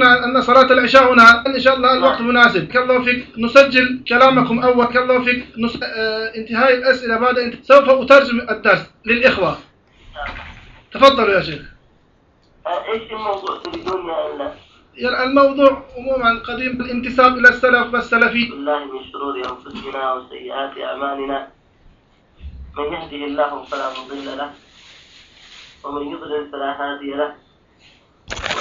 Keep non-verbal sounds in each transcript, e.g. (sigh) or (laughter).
طيبين أن صلاة العشاء هنا إن شاء الله الوقت مناسب. الله فيك نسجل كلامكم أول. الله فيك نس... آه انتهاء الأسئلة بعد انت... سوف أترجم الدرس للإخوة. تفضلوا يا شيخ. آه، إيش الموضوع تريدون يعني الموضوع عموما قديم الانتساب إلى السلف والسلفي بالله من شرور أنفسنا وسيئات أعمالنا. من يهده الله فلا مضل له ومن يضلل فلا هادي له.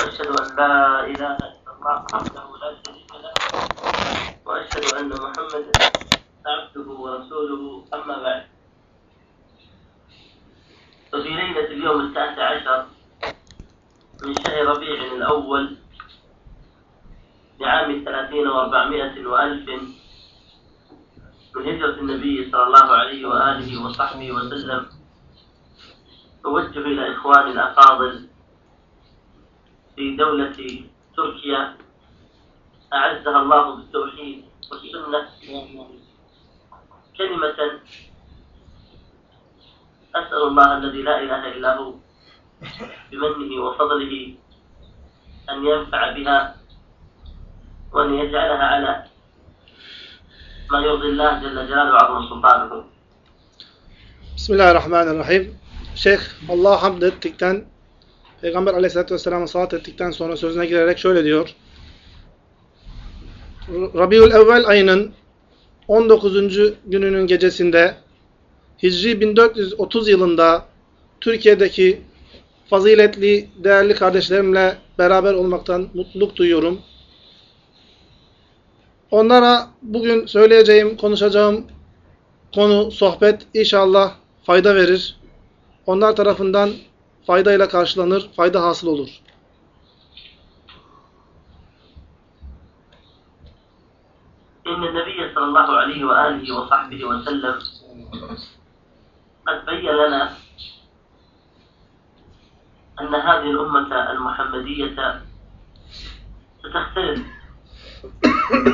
وأشهد أن لا إله إلا الله وحده لا شريك له. وأشهد أن محمدا عبده ورسوله أما بعد. ففي ليلة اليوم التاسع عشر من شهر ربيع الأول لعام ثلاثين وأربعمائة وألف من هجرة النبي صلى الله عليه وآله وصحبه وسلم أوجه إلى إخواني الأفاضل في دولة تركيا أعزها الله بالتوحيد والسنة. كلمة أسأل الله الذي لا إله إلا هو بمنه وفضله أن ينفع بها وأن يجعلها على ما يرضي الله جل جلاله وعظم سلطانه. Bismillahirrahmanirrahim. Şeyh Allah'a hamd ettikten, Peygamber aleyhissalatü vesselam'a salat ettikten sonra sözüne girerek şöyle diyor. Rabiül Evvel ayının 19. gününün gecesinde Hicri 1430 yılında Türkiye'deki faziletli, değerli kardeşlerimle beraber olmaktan mutluluk duyuyorum. Onlara bugün söyleyeceğim, konuşacağım konu, sohbet inşallah fayda verir. Onlar tarafından faydayla karşılanır, fayda hasıl olur. إن النبي صلى الله عليه وآله وصحبه وسلم قد بين لنا أن هذه الأمة المحمدية ستختلف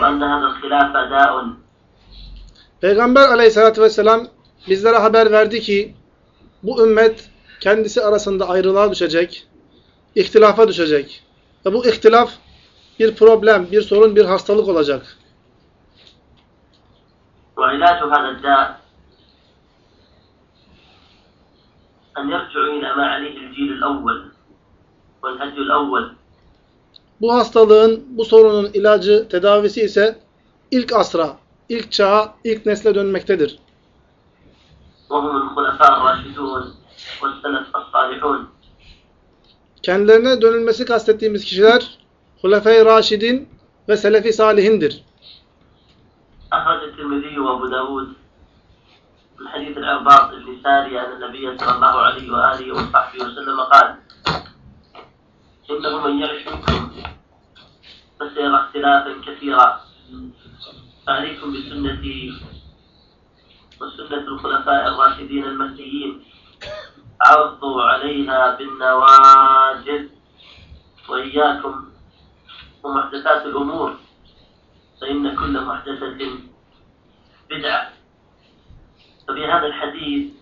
وأن هذا الخلاف داء Peygamber aleyhissalatü vesselam bizlere haber verdi ki bu ümmet kendisi arasında ayrılığa düşecek, ihtilafa düşecek. Ve bu ihtilaf bir problem, bir sorun, bir hastalık olacak. وعلاج هذا الداء أن يرجعوا إلى ما عليه الجيل الأول والهدي الأول Bu hastalığın, bu sorunun ilacı, tedavisi ise ilk asra, ilk çağa, ilk nesle dönmektedir. وهم الخلفاء الراشدون والسلف الصالحون Kendilerine dönülmesi kastettiğimiz kişiler Hulefai Raşidin ve Selefi Salihindir. أخرج الترمذي وأبو داود من حديث العرباط بن ساري أن النبي صلى الله عليه وآله وصحبه وسلم قال إنه من يعش منكم فسيرى اختلافا كثيرا فعليكم بسنتي وسنة الخلفاء الراشدين المهديين عضوا عليها بالنواجذ وإياكم ومحدثات الأمور فإن كل محدثة بدعة. ففي هذا الحديث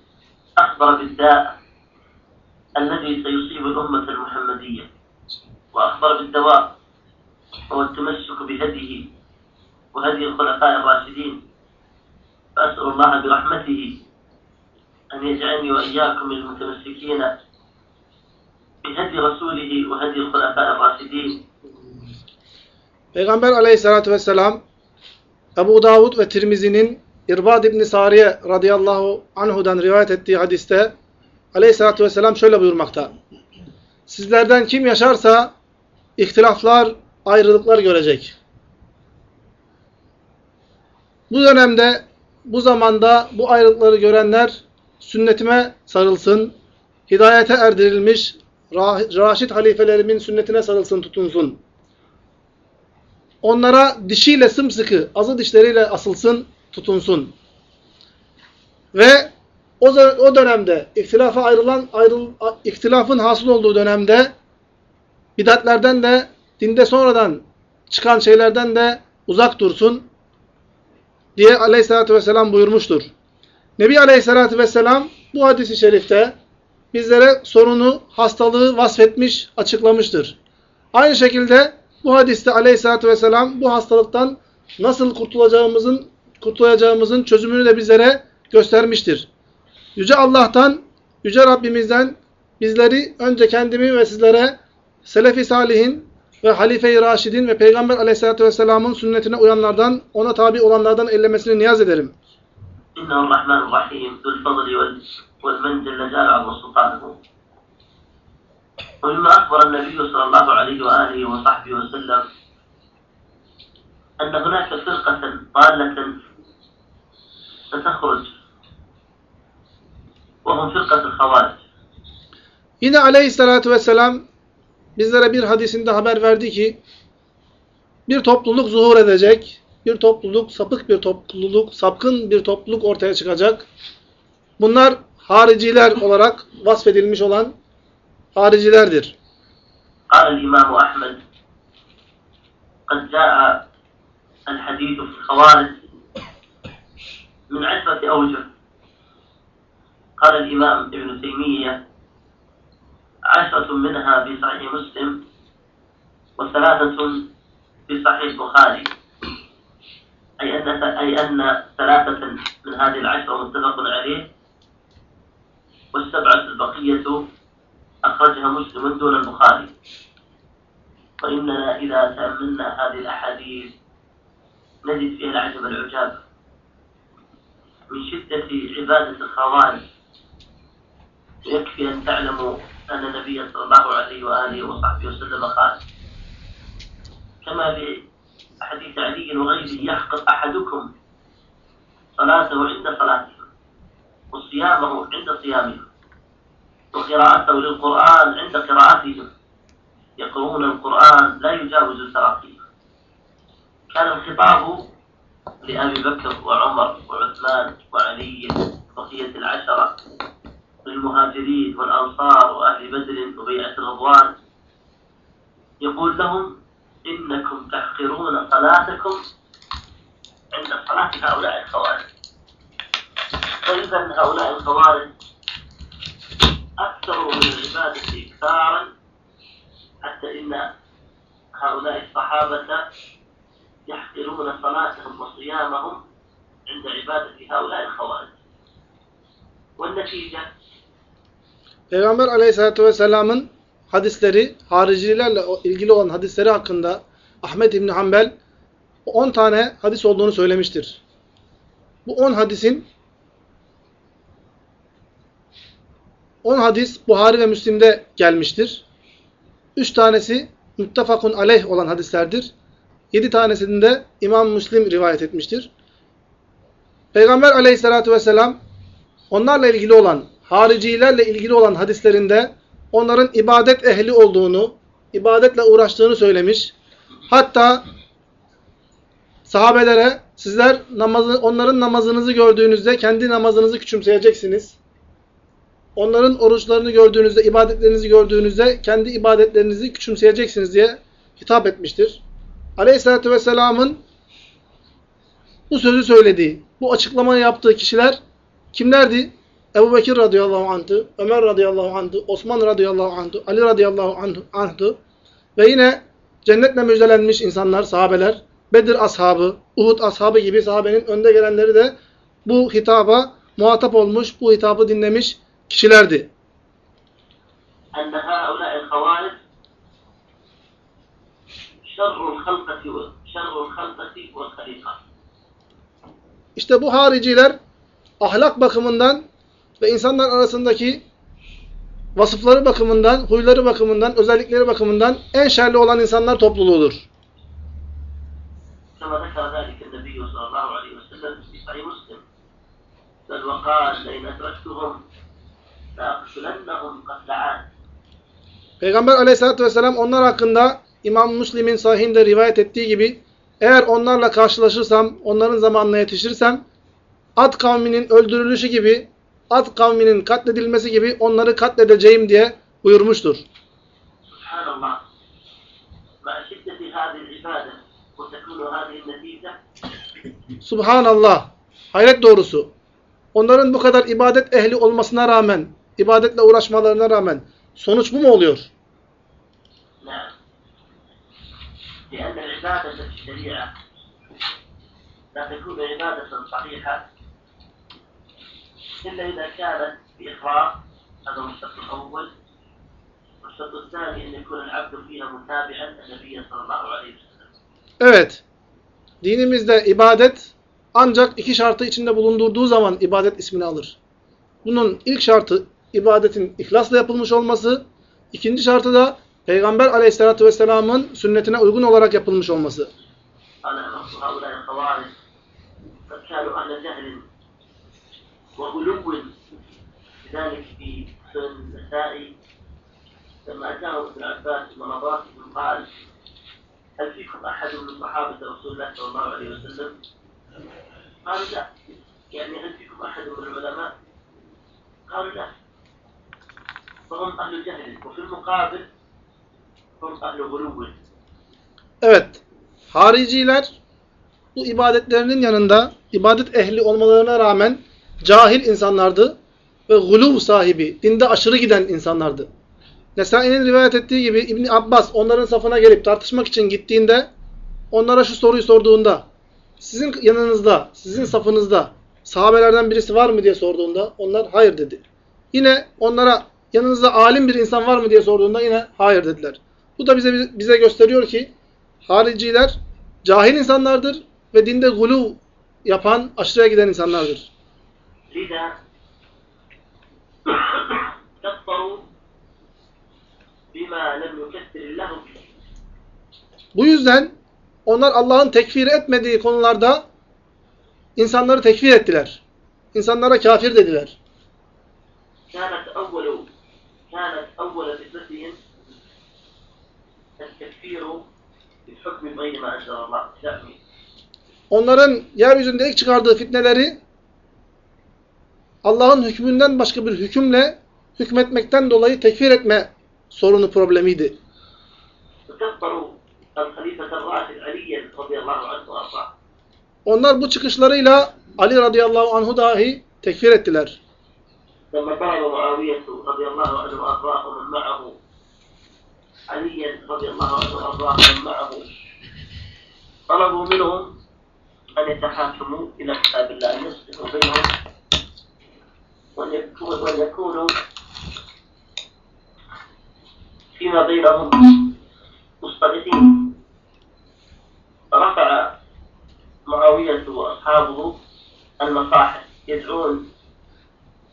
أخبر بالداء الذي سيصيب الأمة المحمدية وأخبر بالدواء هو التمسك بهديه وهدي الخلفاء الراشدين فأسأل الله برحمته أن يجعلني وإياكم من المتمسكين بهدي رسوله وهدي الخلفاء الراشدين Peygamber aleyhissalatü vesselam Ebu Davud ve Tirmizi'nin İrbad İbni Sariye radıyallahu anhudan rivayet ettiği hadiste aleyhissalatü vesselam şöyle buyurmakta. Sizlerden kim yaşarsa ihtilaflar, ayrılıklar görecek. Bu dönemde, bu zamanda bu ayrılıkları görenler sünnetime sarılsın, hidayete erdirilmiş, ra- raşid halifelerimin sünnetine sarılsın, tutunsun. Onlara dişiyle sımsıkı, azı dişleriyle asılsın, tutunsun. Ve o, o dönemde ihtilafa ayrılan ayrıl, ihtilafın hasıl olduğu dönemde bidatlerden de dinde sonradan çıkan şeylerden de uzak dursun diye aleyhissalatü vesselam buyurmuştur. Nebi aleyhissalatü vesselam bu hadisi şerifte bizlere sorunu, hastalığı vasfetmiş, açıklamıştır. Aynı şekilde bu hadiste aleyhissalatü vesselam bu hastalıktan nasıl kurtulacağımızın kurtulacağımızın çözümünü de bizlere göstermiştir. Yüce Allah'tan, Yüce Rabbimizden bizleri önce kendimi ve sizlere Selefi Salihin ve Halife-i Raşidin ve Peygamber Aleyhisselatü Vesselam'ın sünnetine uyanlardan, ona tabi olanlardan ellemesini niyaz ederim. إنه الرحمن الرحيم ذو الفضل وال- والمن جل جلاله وسلطانه ومما أخبر النبي صلى الله عليه وآله وصحبه وسلم أن هناك فرقة ضالة ستخرج وهم فرقة الخوارج. Yine Aleyhisselatü Vesselam bizlere bir hadisinde haber verdi ki bir topluluk zuhur edecek, bir topluluk, sapık bir topluluk, sapkın bir topluluk ortaya çıkacak. Bunlar hariciler (laughs) olarak vasfedilmiş olan haricilerdir. قال الإمام أحمد قد جاء الحديث في الخوارج من عدة أوجه قال الإمام ابن تيمية عشرة منها في صحيح مسلم وثلاثة في صحيح البخاري أي أن أي أن ثلاثة من هذه العشرة متفق عليه. والسبعة البقية أخرجها مسلم دون البخاري. وإننا إذا تأملنا هذه الأحاديث نجد فيها العجب العجاب. من شدة عبادة الخوارج يكفي أن تعلموا أن النبي صلى الله عليه وآله وصحبه وسلم قال كما في حديث علي وغيره يحقق أحدكم. صلاته عند صلاته. وصيامه عند صيامه. وقراءته للقرآن عند قراءتهم يقرؤون القرآن لا يجاوز التراقيم كان الخطاب لأبي بكر وعمر وعثمان وعلي بقية العشرة للمهاجرين والأنصار وأهل بدر وبيعة الرضوان يقول لهم إنكم تحقرون صلاتكم عند صلاة هؤلاء الخوارج. فإذا هؤلاء الخوارج أكثر من العبادة إكثارا حتى إن هؤلاء الصحابة يحقرون صلاتهم وصيامهم عند عبادة هؤلاء الخوارج. والنتيجة؟ Peygamber Aleyhisselatü Vesselam'ın hadisleri, haricilerle ilgili olan hadisleri hakkında Ahmet İbni Hanbel 10 tane hadis olduğunu söylemiştir. Bu 10 hadisin 10 hadis Buhari ve Müslim'de gelmiştir. 3 tanesi muttefakun aleyh olan hadislerdir. 7 tanesini de İmam Müslim rivayet etmiştir. Peygamber Aleyhisselatü Vesselam onlarla ilgili olan, haricilerle ilgili olan hadislerinde onların ibadet ehli olduğunu, ibadetle uğraştığını söylemiş. Hatta sahabelere sizler namazı, onların namazınızı gördüğünüzde kendi namazınızı küçümseyeceksiniz. Onların oruçlarını gördüğünüzde, ibadetlerinizi gördüğünüzde kendi ibadetlerinizi küçümseyeceksiniz diye hitap etmiştir. Aleyhisselatü Vesselam'ın bu sözü söylediği, bu açıklamayı yaptığı kişiler kimlerdi? Ebu Bekir radıyallahu anh'tı, Ömer radıyallahu anh'tı, Osman radıyallahu anh'tı, Ali radıyallahu anh'tı ve yine cennetle müjdelenmiş insanlar, sahabeler, Bedir ashabı, Uhud ashabı gibi sahabenin önde gelenleri de bu hitaba muhatap olmuş, bu hitabı dinlemiş kişilerdi. İşte bu hariciler ahlak bakımından ve insanlar arasındaki vasıfları bakımından, huyları bakımından, özellikleri bakımından en şerli olan insanlar topluluğudur. Peygamber aleyhissalatü vesselam onlar hakkında İmam Müslim'in sahihinde rivayet ettiği gibi eğer onlarla karşılaşırsam, onların zamanına yetişirsem Ad kavminin öldürülüşü gibi Ad kavminin katledilmesi gibi onları katledeceğim diye buyurmuştur. سبحان الله مع شدة هذه العبادة وتكون هذه النتيجة Subhanallah. Hayret doğrusu. Onların bu kadar ibadet ehli olmasına rağmen, ibadetle uğraşmalarına rağmen sonuç bu mu oluyor? نعم لأن العبادة في الشريعة لا تكون عبادة صحيحة إلا إذا كانت بإخلاص هذا هو الشرط الأول والشرط الثاني أن يكون العبد فيها متابعا النبي صلى الله عليه وسلم Evet. Dinimizde ibadet ancak iki şartı içinde bulundurduğu zaman ibadet ismini alır. Bunun ilk şartı ibadetin ihlasla yapılmış olması, ikinci şartı da Peygamber aleyhissalatü vesselamın sünnetine uygun olarak yapılmış olması. وغلو لذلك في سنن النسائي لما أتاهم ابن عباس بن رضاح قال هل فيكم أحد من صحابة رسول الله صلى الله عليه وسلم؟ قالوا لا يعني هل فيكم أحد من العلماء؟ قالوا لا فهم أهل جهل وفي المقابل هم أهل غلو Evet, hariciler bu ibadetlerinin yanında ibadet ehli olmalarına rağmen cahil insanlardı ve guluv sahibi, dinde aşırı giden insanlardı. Nesai'nin rivayet ettiği gibi İbni Abbas onların safına gelip tartışmak için gittiğinde onlara şu soruyu sorduğunda sizin yanınızda, sizin safınızda sahabelerden birisi var mı diye sorduğunda onlar hayır dedi. Yine onlara yanınızda alim bir insan var mı diye sorduğunda yine hayır dediler. Bu da bize bize gösteriyor ki hariciler cahil insanlardır ve dinde guluv yapan, aşırıya giden insanlardır. لذا كفروا بما لم يكفر الله به Bu yüzden onlar Allah'ın tekfir etmediği konularda insanları tekfir ettiler. İnsanlara kafir dediler. كانت أول كانت أول فتنتهم التكفير بالحكم بغير ما أنزل الله شافعي Onların yeryüzünde ilk çıkardığı fitneleri Allah'ın hükmünden başka bir hükümle hükmetmekten dolayı tekfir etme sorunu problemiydi. وكفروا الخليفة الراشد عليا رضي الله عنه وأرضاه Onlar bu çıkışlarıyla Ali radıyallahu anhu dahi tekfir ettiler. لما طلب معاوية رضي الله عنه وأرضاه ومن معه عليا رضي الله عنه وأرضاه ومن معه طلبوا منهم أن يتحاكموا إلى كتاب الله أن يصلحوا بينهم وأن يكون- وأن يكونوا فيما بينهم مصطلحين فرفع معاوية وأصحابه المصاحف يدعون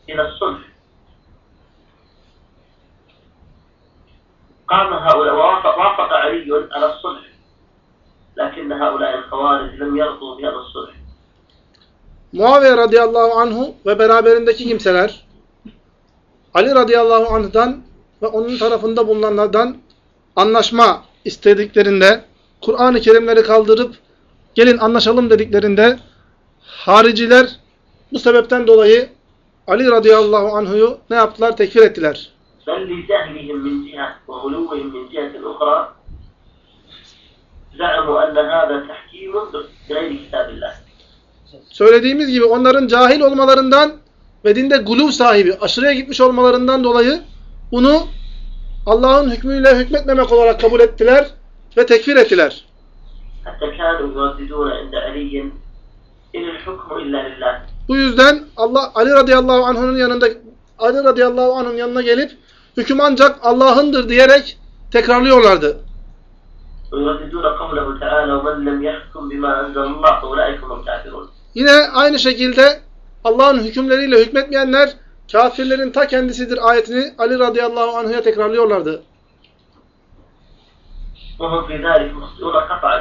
إلى الصلح. قام هؤلاء ووافق وافق علي على الصلح لكن هؤلاء الخوارج لم يرضوا بهذا الصلح. Muaviye radıyallahu anhu ve beraberindeki kimseler Ali radıyallahu anh'dan ve onun tarafında bulunanlardan anlaşma istediklerinde Kur'an-ı Kerimleri kaldırıp gelin anlaşalım dediklerinde hariciler bu sebepten dolayı Ali radıyallahu anhu'yu ne yaptılar? Tekfir ettiler. بل لجهلهم من جهة وغلوهم من جهة أخرى زعموا أن هذا تحكيم بغير كتاب الله Söylediğimiz gibi onların cahil olmalarından ve dinde guluv sahibi, aşırıya gitmiş olmalarından dolayı bunu Allah'ın hükmüyle hükmetmemek olarak kabul ettiler ve tekfir ettiler. حتى كانوا يرددون عند علي إن الحكم إلا لله Bu yüzden Allah Ali radıyallahu anh'ın yanında Ali radıyallahu anh'ın yanına gelip hüküm ancak Allah'ındır diyerek tekrarlıyorlardı. ويرددون قوله تعالى ومن لم يحكم بما أنزل الله فأولئك هم الكافرون Yine aynı şekilde Allah'ın hükümleriyle hükmetmeyenler kafirlerin ta kendisidir ayetini Ali radıyallahu anh'a tekrarlıyorlardı. وهم في ذلك مخطئون قطعا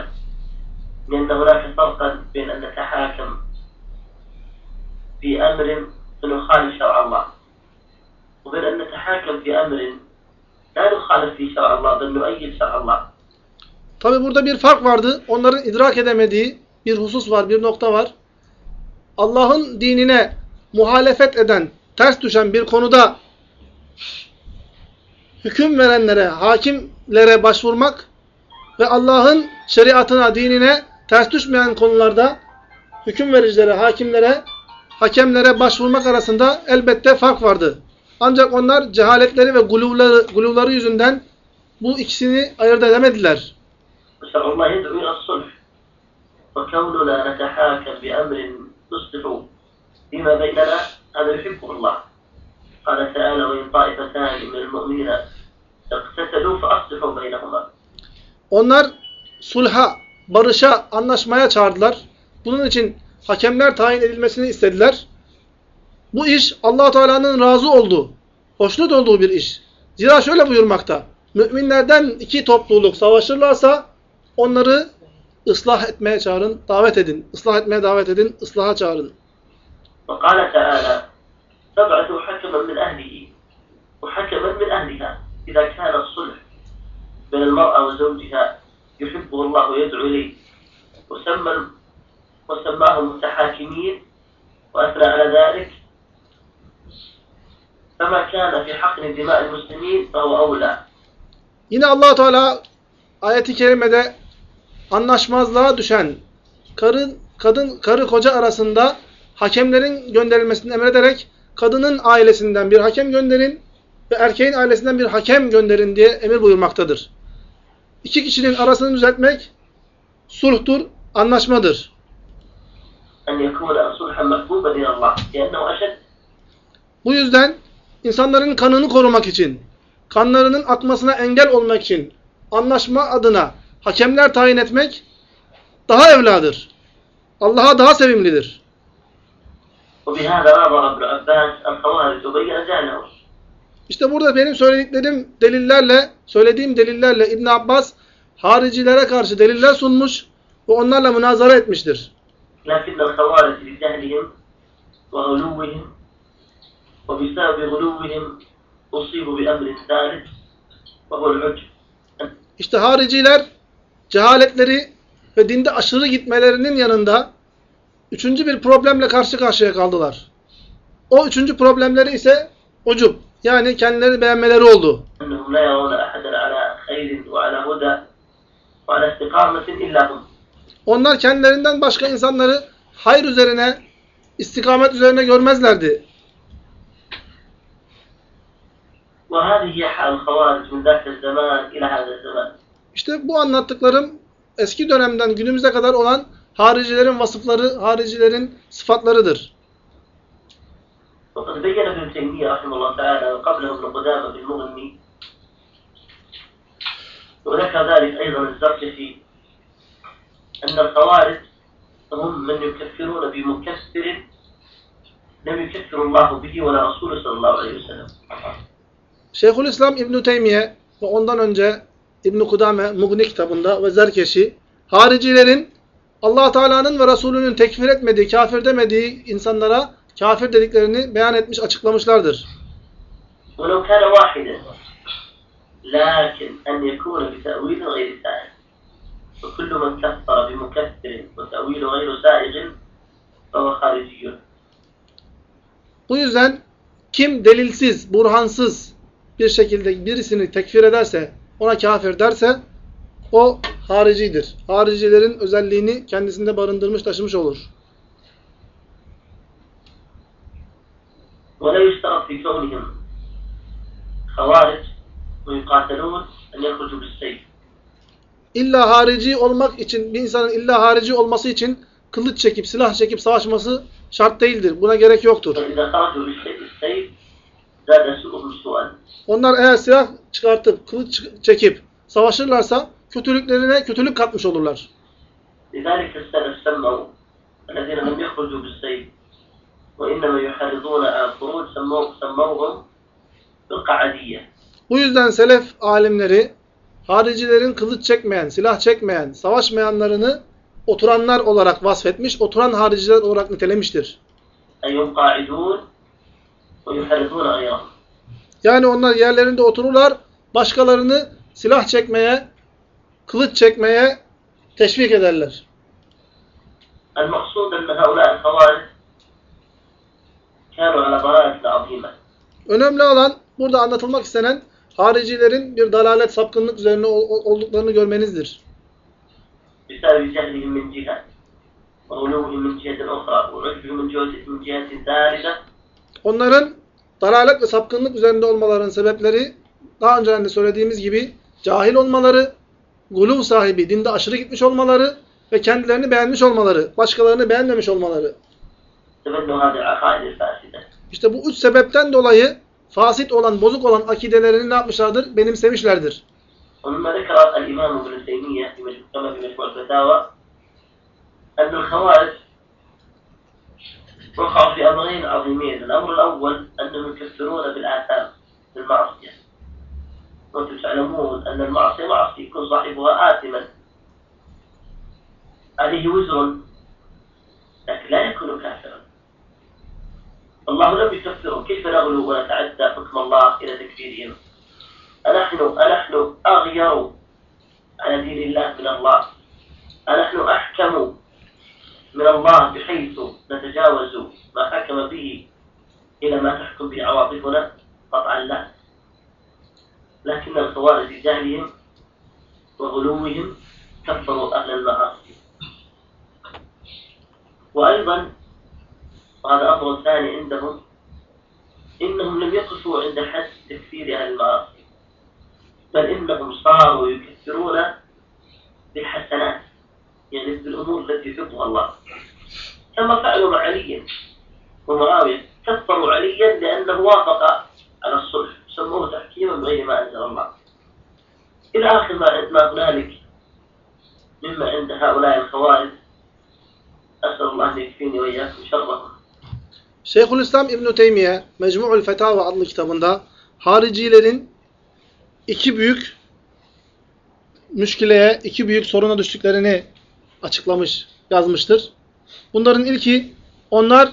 لأن هناك فرقا بين أن نتحاكم في أمر يخالف شرع الله وبين أن نتحاكم في أمر لا نخالف فيه شرع الله بل نؤيد شرع الله Tabi burada bir fark vardı. Onların idrak edemediği bir husus var, bir nokta var. Allah'ın dinine muhalefet eden, ters düşen bir konuda hüküm verenlere, hakimlere başvurmak ve Allah'ın şeriatına, dinine ters düşmeyen konularda hüküm vericilere, hakimlere, hakemlere başvurmak arasında elbette fark vardı. Ancak onlar cehaletleri ve guluvları, guluvları yüzünden bu ikisini ayırt edemediler. Mesela Allah yed'u asıl ve kavlu la netehâkem bi emrin يصلح فيما بيننا هذا يحبه الله قال تعالى وإن طائفتان من المؤمنين اقتتلوا فأصلحوا بينهما Onlar sulha, barışa, anlaşmaya çağırdılar. Bunun için hakemler tayin edilmesini istediler. Bu iş allah Teala'nın razı olduğu, hoşnut olduğu bir iş. Zira şöyle buyurmakta. Müminlerden iki topluluk savaşırlarsa onları ıslah etmeye çağırın, davet edin. Islah etmeye davet edin, ıslaha çağırın. وقال تعالى فابعثوا حكما من أهله وحكما من أهلها إذا كان الصلح بين المرأة وزوجها يحبه الله ويدعو إليه وسمى وسماهم متحاكمين وأثنى على ذلك فما كان في حقن دماء المسلمين فهو أولى Yine allah Teala ayeti kerimede anlaşmazlığa düşen karı, kadın karı koca arasında hakemlerin gönderilmesini emrederek kadının ailesinden bir hakem gönderin ve erkeğin ailesinden bir hakem gönderin diye emir buyurmaktadır. İki kişinin arasını düzeltmek sulhtur, anlaşmadır. Bu yüzden insanların kanını korumak için, kanlarının atmasına engel olmak için, anlaşma adına hakemler tayin etmek daha evladır. Allah'a daha sevimlidir. İşte burada benim söylediklerim delillerle, söylediğim delillerle İbn Abbas haricilere karşı deliller sunmuş ve onlarla münazara etmiştir. İşte hariciler cehaletleri ve dinde aşırı gitmelerinin yanında üçüncü bir problemle karşı karşıya kaldılar. O üçüncü problemleri ise ucub. Yani kendileri beğenmeleri oldu. أنهم لا يرون أحدا على خير وعلى هدى وعلى استقامة إلا هم Onlar kendilerinden başka insanları hayır üzerine, istikamet üzerine görmezlerdi. وهذه هي حال الخوارج من ذاك الزمان إلى هذا الزمان İşte bu anlattıklarım eski dönemden günümüze kadar olan haricilerin vasıfları, haricilerin sıfatlarıdır. وقد بين ابن تيمية رحمه الله تعالى وقبله ابن قدامة بالمغني وذكر ذلك أيضا الزركشي أن الخوارج هم من يكفرون بمكفر لم يكفر الله به ولا رسوله صلى الله عليه وسلم Şeyhülislam İbn Teymiye ve ondan önce İbn Kudame Mughni kitabında ve Zerkeşi haricilerin Allah Teala'nın ve Resulünün tekfir etmediği, kafir demediği insanlara kafir dediklerini beyan etmiş, açıklamışlardır. ولو كان واحدا لكن أن يكون بتأويل غير سائغ وكل من كفر بمكفر وتأويل غير سائغ فهو خارجي Bu yüzden kim delilsiz, burhansız bir şekilde birisini tekfir ederse, ona kafir derse o haricidir. Haricilerin özelliğini kendisinde barındırmış, taşımış olur. ولا يشترط في كونهم خوارج ويقاتلون أن يخرجوا بالسيف İlla harici olmak için, bir insanın illa harici olması için kılıç çekip, silah çekip savaşması şart değildir. Buna gerek yoktur. فإذا خرجوا بالسيف Onlar eğer silah çıkartıp, kılıç çekip savaşırlarsa kötülüklerine kötülük katmış olurlar. لذلك السلف سموا الذين لم يخرجوا بالسيف وإنما يحرضون على الخروج سموه سموهم بالقعدية Bu yüzden selef alimleri haricilerin kılıç çekmeyen, silah çekmeyen, savaşmayanlarını oturanlar olarak vasfetmiş, oturan hariciler olarak nitelemiştir. أي هم قاعدون ويحرضون غيرهم Yani onlar yerlerinde otururlar, başkalarını silah çekmeye, kılıç çekmeye teşvik ederler. Önemli olan, burada anlatılmak istenen haricilerin bir dalalet, sapkınlık üzerine olduklarını görmenizdir. Onların dalalet ve sapkınlık üzerinde olmalarının sebepleri daha önce de söylediğimiz gibi cahil olmaları, guluv sahibi, dinde aşırı gitmiş olmaları ve kendilerini beğenmiş olmaları, başkalarını beğenmemiş olmaları. تبنوا هذه العقائد الفاسدة İşte bu üç sebepten dolayı fasit olan, bozuk olan akidelerini ne yapmışlardır? Benimsemişlerdir. ومما ذكر الإمام ابن تيمية في مجموع كما في مجموع الفتاوى أن الخوارج وقعوا في أمرين عظيمين. الأمر الأول أنهم يكفرون بالآثام بالمعصية. وأنتم تعلمون أن المعصية معصية يكون صاحبها آثما. عليه وزر لكن لا يكون كافرا. الله لم يكفرهم كيف نغلو ونتعدى حكم الله إلى تكفيرهم؟ أنحن أنحن أغير على دين الله من الله. أنحن أحكم من الله بحيث نتجاوز ما حكم به إلى ما تحكم به عواطفنا قطعا لا. لكن الخوارج بجهلهم وغلوهم كفروا أهل المعاصي. وأيضا وهذا أمر ثاني عندهم إنهم لم يقفوا عند حد تكفير أهل المعاصي بل إنهم صاروا يكفرون بالحسنات. يعني بالأمور التي يحبها الله كما فعلوا مع علي ومعاوية كفروا عليا لأنه وافق على الصلح سموه تحكيما بغير ما أنزل الله إلى آخر ما ما هنالك مما عند هؤلاء الخوارج أسأل الله أن يكفيني وإياكم شرهم Şeyhülislam İbn Teymiye Mecmu'ul Fetava adlı kitabında haricilerin iki büyük müşkileye, iki büyük soruna düştüklerini açıklamış, yazmıştır. Bunların ilki onlar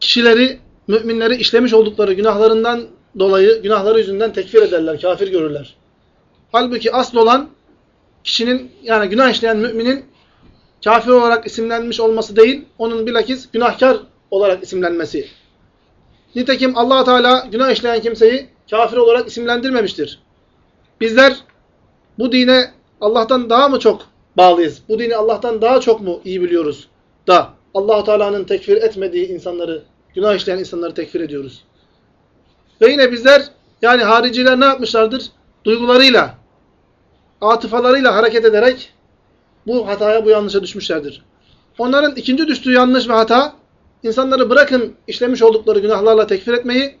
kişileri, müminleri işlemiş oldukları günahlarından dolayı, günahları yüzünden tekfir ederler, kafir görürler. Halbuki asıl olan kişinin yani günah işleyen müminin kafir olarak isimlenmiş olması değil, onun bilakis günahkar olarak isimlenmesi. Nitekim allah Teala günah işleyen kimseyi kafir olarak isimlendirmemiştir. Bizler bu dine Allah'tan daha mı çok bağlıyız? Bu dini Allah'tan daha çok mu iyi biliyoruz? Da allah Teala'nın tekfir etmediği insanları, günah işleyen insanları tekfir ediyoruz. Ve yine bizler yani hariciler ne yapmışlardır? Duygularıyla, atıfalarıyla hareket ederek bu hataya, bu yanlışa düşmüşlerdir. Onların ikinci düştüğü yanlış ve hata, insanları bırakın işlemiş oldukları günahlarla tekfir etmeyi,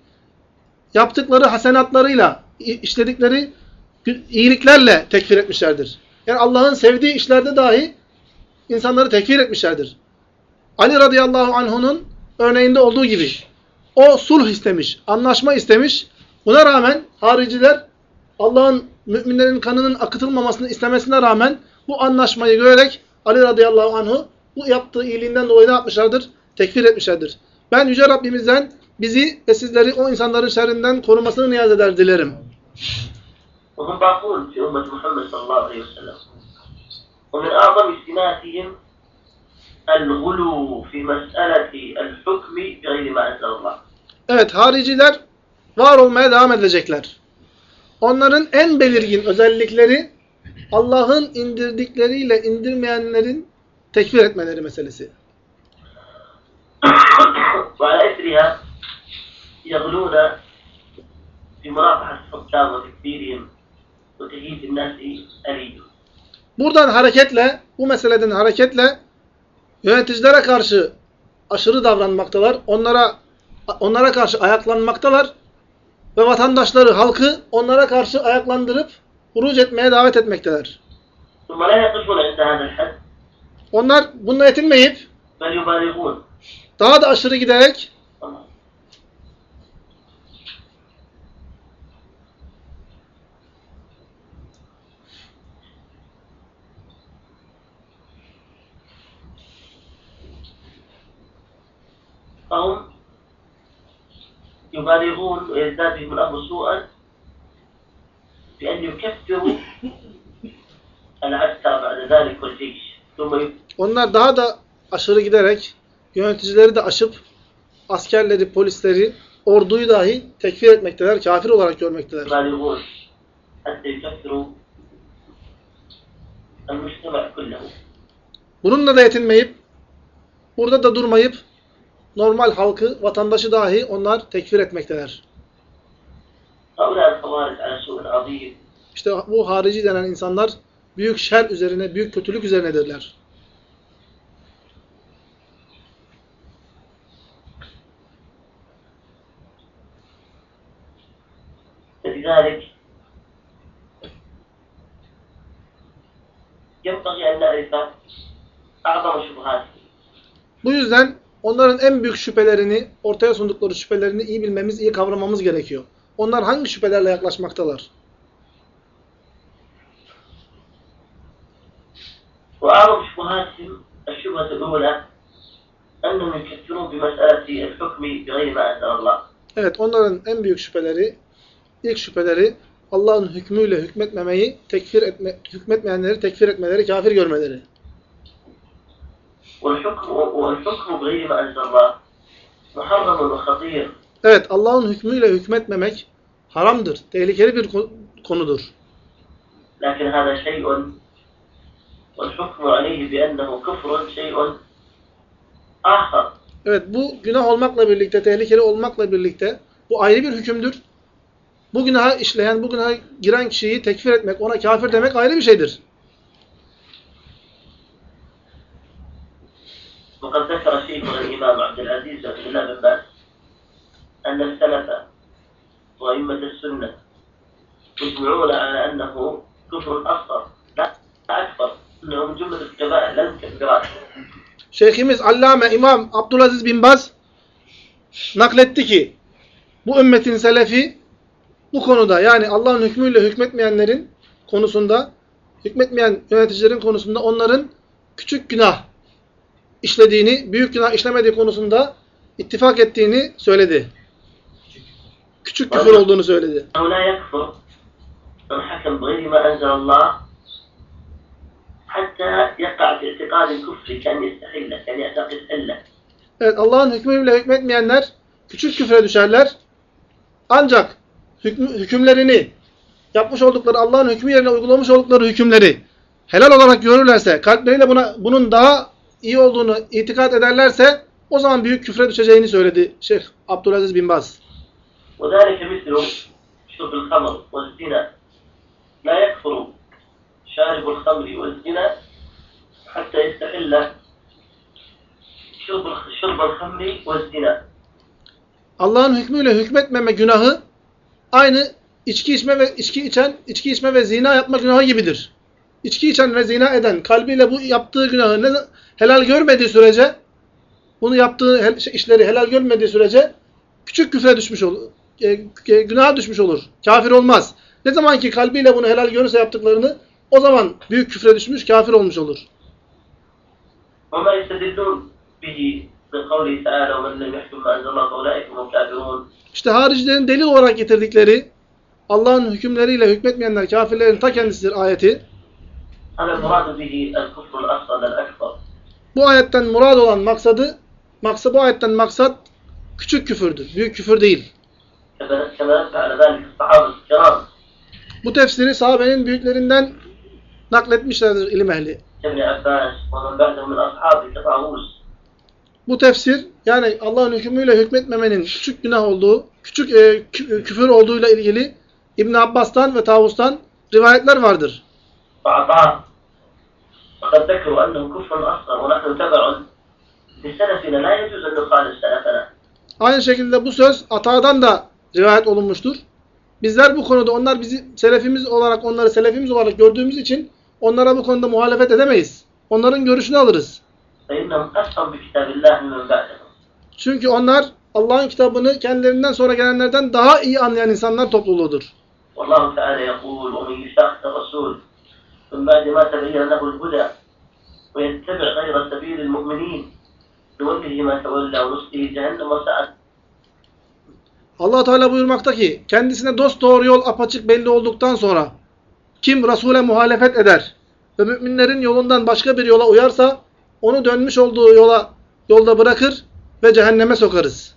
yaptıkları hasenatlarıyla, işledikleri iyiliklerle tekfir etmişlerdir. Yani Allah'ın sevdiği işlerde dahi insanları tekfir etmişlerdir. Ali radıyallahu anh'unun örneğinde olduğu gibi o sulh istemiş, anlaşma istemiş. Buna rağmen hariciler Allah'ın müminlerin kanının akıtılmamasını istemesine rağmen bu anlaşmayı görerek Ali radıyallahu anh'u bu yaptığı iyiliğinden dolayı ne yapmışlardır? Tekfir etmişlerdir. Ben Yüce Rabbimizden bizi ve sizleri o insanların şerrinden korumasını niyaz eder dilerim. وهم باقون في أمة محمد صلى الله عليه وسلم ومن أعظم سماتهم الغلو في مسألة الحكم بغير ما أنزل الله Evet, hariciler var olmaya devam edecekler. Onların en belirgin özellikleri Allah'ın indirdikleriyle indirmeyenlerin tekfir etmeleri meselesi. (coughs) وعلى إثرها يغلون في مرافعة الحكام وتكفيرهم وتهيئة الناس أليم Buradan hareketle, bu meseleden hareketle yöneticilere karşı aşırı davranmaktalar. Onlara onlara karşı ayaklanmaktalar ve vatandaşları, halkı onlara karşı ayaklandırıp huruc etmeye davet etmekteler. Onlar bununla yetinmeyip daha da aşırı giderek فهم يبالغون ويزداد بهم الأمر سوءا بأن يكفروا العسكر بعد ذلك والجيش ثم onlar daha da aşırı giderek yöneticileri de aşıp askerleri, polisleri, orduyu dahi tekfir etmekteler, kafir olarak görmekteler. بالغون حتى يكفروا المجتمع كله Bununla da yetinmeyip, burada da durmayıp, normal halkı, vatandaşı dahi onlar tekfir etmekteler. هؤلاء الخوارج على سوء عظيم İşte bu harici denen insanlar büyük şer üzerine, büyük kötülük üzerinedirler. فلذلك ينبغي أن نعرف أعظم شبهاتهم Bu yüzden onların en büyük şüphelerini, ortaya sundukları şüphelerini iyi bilmemiz, iyi kavramamız gerekiyor. Onlar hangi şüphelerle yaklaşmaktalar? وأعظم شبهاتهم الشبهة الأولى أنهم يكفرون بمسألة الحكم بغير ما أنزل الله Evet, onların en büyük şüpheleri, ilk şüpheleri Allah'ın hükmüyle hükmetmemeyi, tekfir etme, hükmetmeyenleri tekfir etmeleri, kafir görmeleri. والحكم والحكم بغير ما أنزل الله محرم وخطير Evet, Allah'ın hükmüyle hükmetmemek haramdır, tehlikeli bir ko- konudur. لكن هذا شيء والحكم عليه بأنه كفر شيء آخر Evet, bu günah olmakla birlikte, tehlikeli olmakla birlikte bu ayrı bir hükümdür. Bu günaha işleyen, bu günaha giren kişiyi tekfir etmek, ona kafir demek ayrı bir şeydir. وقد ذكر شيخنا الإمام عبد العزيز بن عبد الله بن باز أن السلف وأئمة السنة يجمعون على أنه كفر أصغر لا أكبر أنه من جملة الكبائر لا الكبائر Şeyhimiz Allame İmam Abdülaziz bin Baz nakletti ki bu ümmetin selefi bu konuda yani Allah'ın hükmüyle hükmetmeyenlerin konusunda hükmetmeyen yöneticilerin konusunda onların küçük günah işlediğini, büyük günah işlemediği konusunda ittifak ettiğini söyledi. Küçük küfür olduğunu söyledi. Evet Allah'ın hükmüyle hükmetmeyenler küçük küfre düşerler. Ancak hükm hükümlerini yapmış oldukları Allah'ın hükmü yerine uygulamış oldukları hükümleri helal olarak görürlerse kalpleriyle buna bunun daha iyi olduğunu itikat ederlerse o zaman büyük küfre düşeceğini söyledi Şeyh Abdülaziz bin Baz. وذلك مثل شرب الخمر والزنا لا يكفر شارب الخمر والزنا حتى يستحل شرب شرب الخمر والزنا Allah'ın hükmüyle hükmetmeme günahı aynı içki içme ve içki içen, içki içme ve zina yapma günahı gibidir. İçki içen ve zina eden kalbiyle bu yaptığı günahı ne, helal görmediği sürece bunu yaptığı hel- şey- işleri helal görmediği sürece küçük küfre düşmüş olur. E, e, günaha düşmüş olur. Kafir olmaz. Ne zaman ki kalbiyle bunu helal görürse yaptıklarını o zaman büyük küfre düşmüş, kafir olmuş olur. وما يستدلون به من قوله تعالى ومن لم يحكم ما انزل الله فاولئك هم الكافرون İşte haricilerin delil olarak getirdikleri Allah'ın hükümleriyle hükmetmeyenler kafirlerin ta kendisidir ayeti. Bu ayetten murad olan maksadı, maksa bu ayetten maksat küçük küfürdür, büyük küfür değil. Bu tefsiri sahabenin büyüklerinden nakletmişlerdir ilim ehli. Bu tefsir yani Allah'ın hükmüyle hükmetmemenin küçük günah olduğu, küçük e, e küfür olduğuyla ilgili İbn Abbas'tan ve Tavus'tan rivayetler vardır. وقد ذكروا انه كفر اصغر ونحن تبع لسلفنا لا يجوز ان نخالف سلفنا Aynı şekilde bu söz Ata'dan da rivayet olunmuştur. Bizler bu konuda onlar bizi selefimiz olarak onları selefimiz olarak gördüğümüz için onlara bu konuda muhalefet edemeyiz. Onların görüşünü alırız. فانهم افهم بكتاب الله ممن بعدهم Çünkü onlar Allah'ın kitabını kendilerinden sonra gelenlerden daha iyi anlayan insanlar topluluğudur. والله تعالى يقول ومن يشاقق الرسول من بعد ما تبين له الهدى ويتبع غير سبيل المؤمنين نوله ما تولى ونصله جهنم وساءت allah Teala buyurmakta ki kendisine dost doğru yol apaçık belli olduktan sonra kim Resul'e muhalefet eder ve müminlerin yolundan başka bir yola uyarsa onu dönmüş olduğu yola yolda bırakır ve cehenneme sokarız.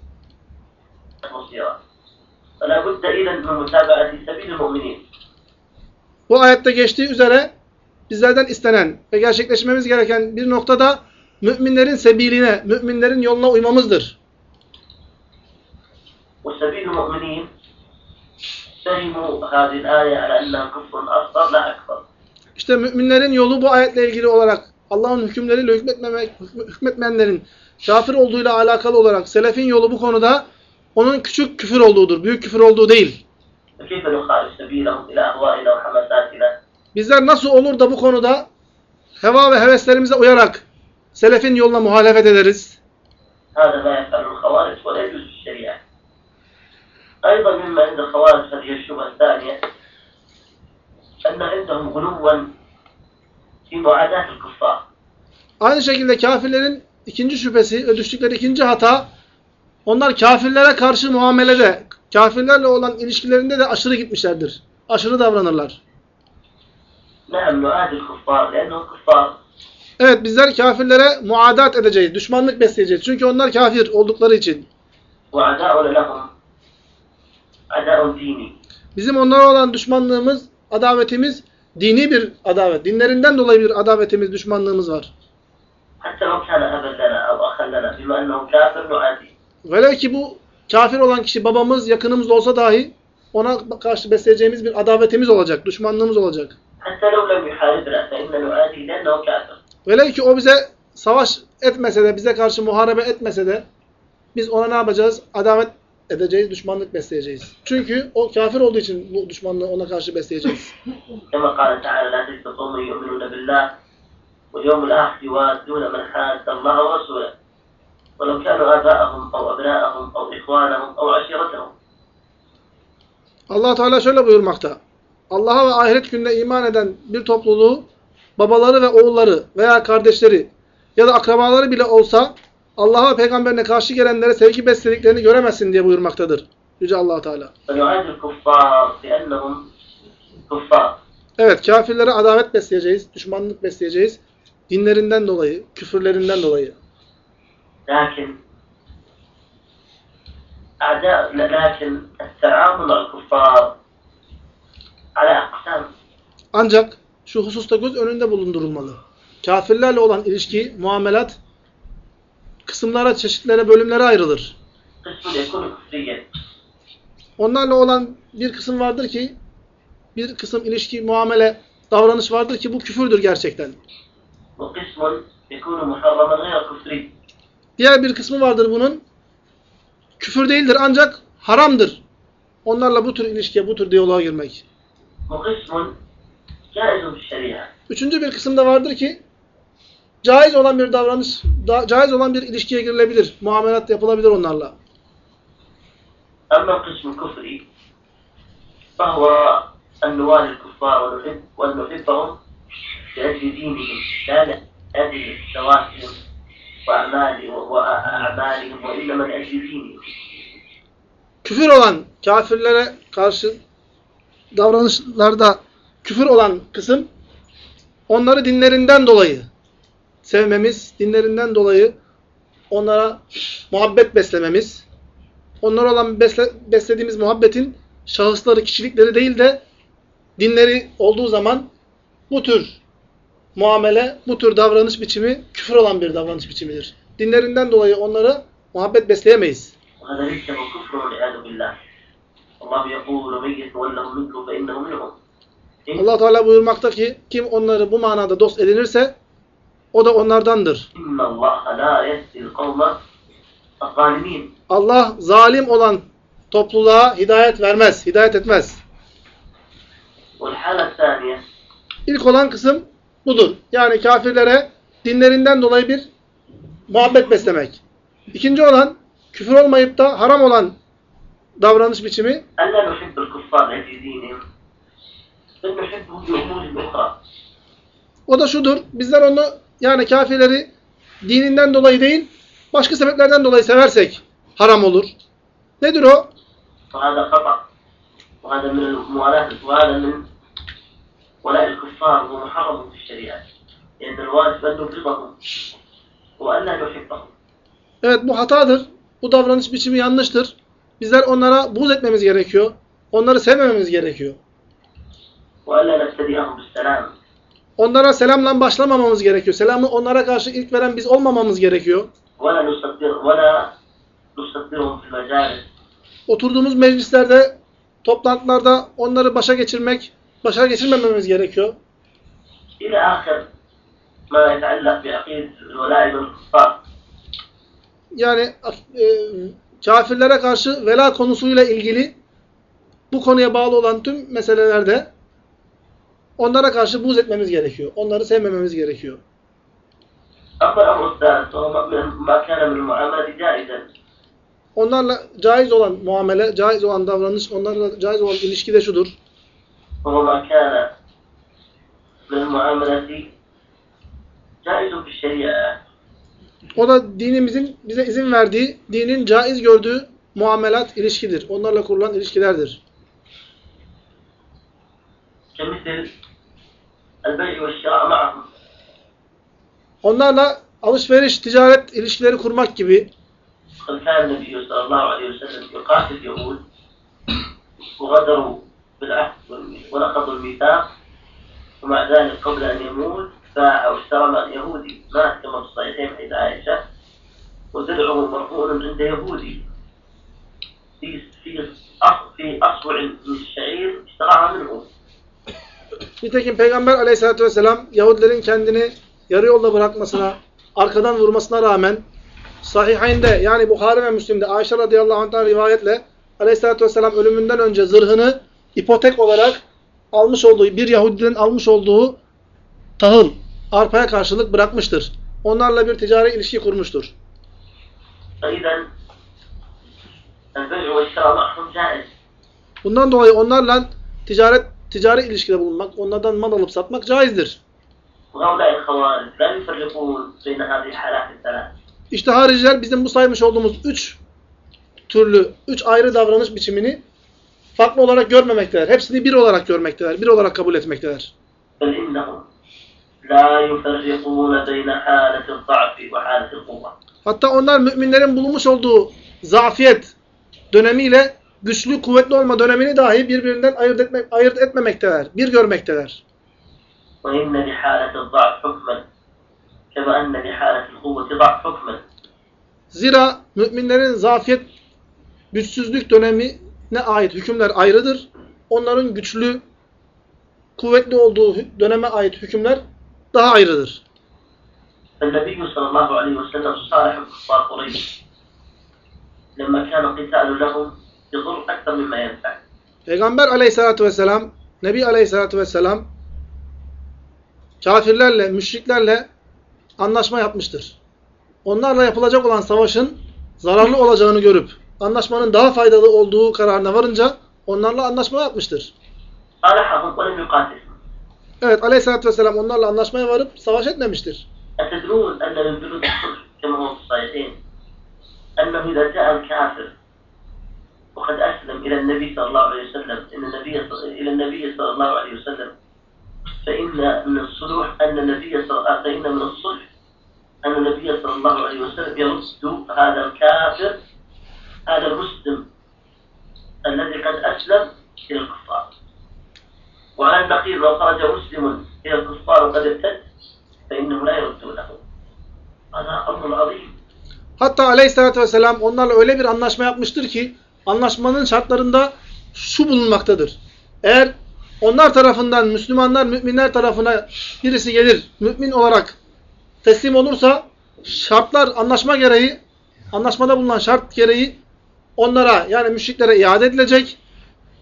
فلا بد إذا من متابعة سبيل المؤمنين Bu ayette geçtiği üzere bizlerden istenen ve gerçekleşmemiz gereken bir noktada müminlerin sebiline, müminlerin yoluna uymamızdır. وسبيل المؤمنين فهموا هذه الآية على أنها كفر أصغر لا أكبر İşte müminlerin yolu bu ayetle ilgili olarak Allah'ın hükümleriyle hükmetmemek, hükmetmeyenlerin kafir olduğuyla alakalı olarak selefin yolu bu konuda onun küçük küfür olduğudur, büyük küfür olduğu değil. فكيف نخالف سبيلهم إلى أهوائنا وحماساتنا Bizler nasıl olur da bu konuda heva ve heveslerimize uyarak selefin yoluna muhalefet ederiz? هذا ما يفعله الخوارج ولا يجوز في الشريعة أيضا مما عند الخوارج هذه الشبهة الثانية أن عندهم غلوا في معاداة الكفار Aynı şekilde kafirlerin ikinci şüphesi ve düştükleri ikinci hata onlar kafirlere karşı muamelede, kafirlerle olan ilişkilerinde de aşırı gitmişlerdir. Aşırı davranırlar. Evet bizler kafirlere muadat edeceğiz. Düşmanlık besleyeceğiz. Çünkü onlar kafir oldukları için. Bizim onlara olan düşmanlığımız, adavetimiz dini bir adavet. Dinlerinden dolayı bir adavetimiz, düşmanlığımız var. Velev ki bu kafir olan kişi babamız, yakınımız olsa dahi ona karşı besleyeceğimiz bir adavetimiz olacak, düşmanlığımız olacak. Hatta ki o bize savaş etmese de, bize karşı muharebe etmese de biz ona ne yapacağız? Adamet edeceğiz, düşmanlık besleyeceğiz. Çünkü o kafir olduğu için bu düşmanlığı ona karşı besleyeceğiz. Kema kâle teâlâ lâ testatumu yu'minûne billâh ve yevmil ahd yuvâdûne men hâddallâhe ve rasûleh ve lev kânû âbâ'ahum ev ebnâ'ahum ev ihvânahum ev aşiretahum Allah Teala şöyle buyurmakta. Allah'a ve ahiret gününe iman eden bir topluluğu babaları ve oğulları veya kardeşleri ya da akrabaları bile olsa Allah'a ve peygamberine karşı gelenlere sevgi beslediklerini göremezsin diye buyurmaktadır. Yüce allah Teala. فنعادي الكفار بأنهم كفار Evet kafirlere adavet besleyeceğiz, düşmanlık besleyeceğiz. Dinlerinden dolayı, küfürlerinden dolayı. لكن أعداء لكن التعامل مع الكفار على أقسام ancak şu hususta göz önünde bulundurulmalı. Kafirlerle olan ilişki, muamelat kısımlara, çeşitlere, bölümlere ayrılır. Onlarla olan bir kısım vardır ki bir kısım ilişki, muamele, davranış vardır ki bu küfürdür gerçekten. Diğer bir kısmı vardır bunun. Küfür değildir ancak haramdır. Onlarla bu tür ilişkiye, bu tür diyaloğa girmek. Üçüncü bir kısımda vardır ki, caiz olan bir davranış, da, caiz olan bir ilişkiye girilebilir. Muamelat yapılabilir onlarla. أما القسم الكفري فهو أن نوالي الكفار ونحب وأن نحبهم لأجل دينهم لا لأجل ذواتهم وأعمالهم وأعمالهم وإنما لأجل دينهم küfür olan kafirlere karşı davranışlarda küfür olan kısım onları dinlerinden dolayı sevmemiz, dinlerinden dolayı onlara muhabbet beslememiz, onlara olan besle, beslediğimiz muhabbetin şahısları, kişilikleri değil de dinleri olduğu zaman bu tür muamele, bu tür davranış biçimi küfür olan bir davranış biçimidir. Dinlerinden dolayı onlara muhabbet besleyemeyiz. Allah Teala buyurmakta ki kim onları bu manada dost edinirse o da onlardandır. Allah zalim olan topluluğa hidayet vermez, hidayet etmez. İlk olan kısım budur. Yani kafirlere dinlerinden dolayı bir muhabbet beslemek. İkinci olan küfür olmayıp da haram olan davranış biçimi? O da şudur. Bizler onu yani kafirleri dininden dolayı değil başka sebeplerden dolayı seversek haram olur. Nedir o? Evet bu hatadır. Bu davranış biçimi yanlıştır. Bizler onlara buğz etmemiz gerekiyor. Onları sevmememiz gerekiyor. Onlara selamla başlamamamız gerekiyor. Selamı onlara karşı ilk veren biz olmamamız gerekiyor. Oturduğumuz meclislerde, toplantılarda onları başa geçirmek, başa geçirmememiz gerekiyor. Yani e, kafirlere karşı vela konusuyla ilgili bu konuya bağlı olan tüm meselelerde onlara karşı buz etmemiz gerekiyor. Onları sevmememiz gerekiyor. Onlarla caiz olan muamele, caiz olan davranış, onlarla caiz olan ilişki de şudur. caiz bir şeriat O da dinimizin bize izin verdiği, dinin caiz gördüğü muamelat, ilişkidir. Onlarla kurulan ilişkilerdir. كمثل البيع والشراء معهم Onlarla alışveriş, ticaret ilişkileri kurmak gibi قد كان النبي صلى الله عليه وسلم يقاتل اليهود وغدروا بالعهد ونقضوا الميثاق ومع ذلك قبل أن يموت باع واشترى مع يهودي مات كما في الصحيحين حيث عائشة ودرعه مرهون عند يهودي في في أص- في أصبع من الشعير اشتراها منه Nitekim Peygamber aleyhissalatü vesselam Yahudilerin kendini yarı yolda bırakmasına, arkadan vurmasına rağmen Sahihayn'de yani Bukhari ve Müslim'de Ayşe radıyallahu anh'tan rivayetle aleyhissalatü vesselam ölümünden önce zırhını ipotek olarak almış olduğu, bir Yahudinin almış olduğu tahıl, arpaya karşılık bırakmıştır. Onlarla bir ticari ilişki kurmuştur. Bundan dolayı onlarla ticaret ticari ilişkide bulunmak, onlardan mal alıp satmak caizdir. İşte hariciler bizim bu saymış olduğumuz üç türlü, üç ayrı davranış biçimini farklı olarak görmemekteler. Hepsini bir olarak görmekteler, bir olarak kabul etmekteler. بل إنهم لا يفرقون بين حالة الضعف وحالة القوة Hatta onlar müminlerin bulunmuş olduğu zafiyet dönemiyle güçlü, kuvvetli olma dönemini dahi birbirinden ayırt, etme, ayırt etmemekteler, bir görmekteler. وإن لحالة الضعف حكما كما أن لحالة القوة ضعف حكما Zira müminlerin zafiyet, güçsüzlük dönemine ait hükümler ayrıdır. Onların güçlü, kuvvetli olduğu hü- döneme ait hükümler daha ayrıdır. فالنبي صلى الله عليه وسلم صالح كفار قريش لما كان القتال لهم يضر أكثر مما ينفع Peygamber aleyhissalatü vesselam, Nebi aleyhissalatü vesselam kafirlerle, müşriklerle anlaşma yapmıştır. Onlarla yapılacak olan savaşın zararlı olacağını görüp anlaşmanın daha faydalı olduğu kararına varınca onlarla anlaşma yapmıştır. صالحهم ولم يقاتلهم Evet aleyhissalatü vesselam onlarla anlaşmaya varıp savaş etmemiştir. الصحيحين أنه إذا جاء الكافر وقد أسلم إلى النبي صلى الله عليه وسلم إن النبي إلى النبي صلى الله عليه وسلم فإن من الصلح أن النبي صلى فإن من الصلح أن النبي صلى الله عليه وسلم يرد هذا الكافر هذا المسلم الذي قد أسلم إلى الكفار وعلى النقيض لو خرج مسلم إلى الكفار وقد ارتد فإنه لا يردونه هذا أمر عظيم Hatta aleyhissalatü vesselam onlarla öyle bir anlaşma yapmıştır ki anlaşmanın şartlarında şu bulunmaktadır. Eğer onlar tarafından Müslümanlar müminler tarafına birisi gelir mümin olarak teslim olursa şartlar anlaşma gereği anlaşmada bulunan şart gereği onlara yani müşriklere iade edilecek.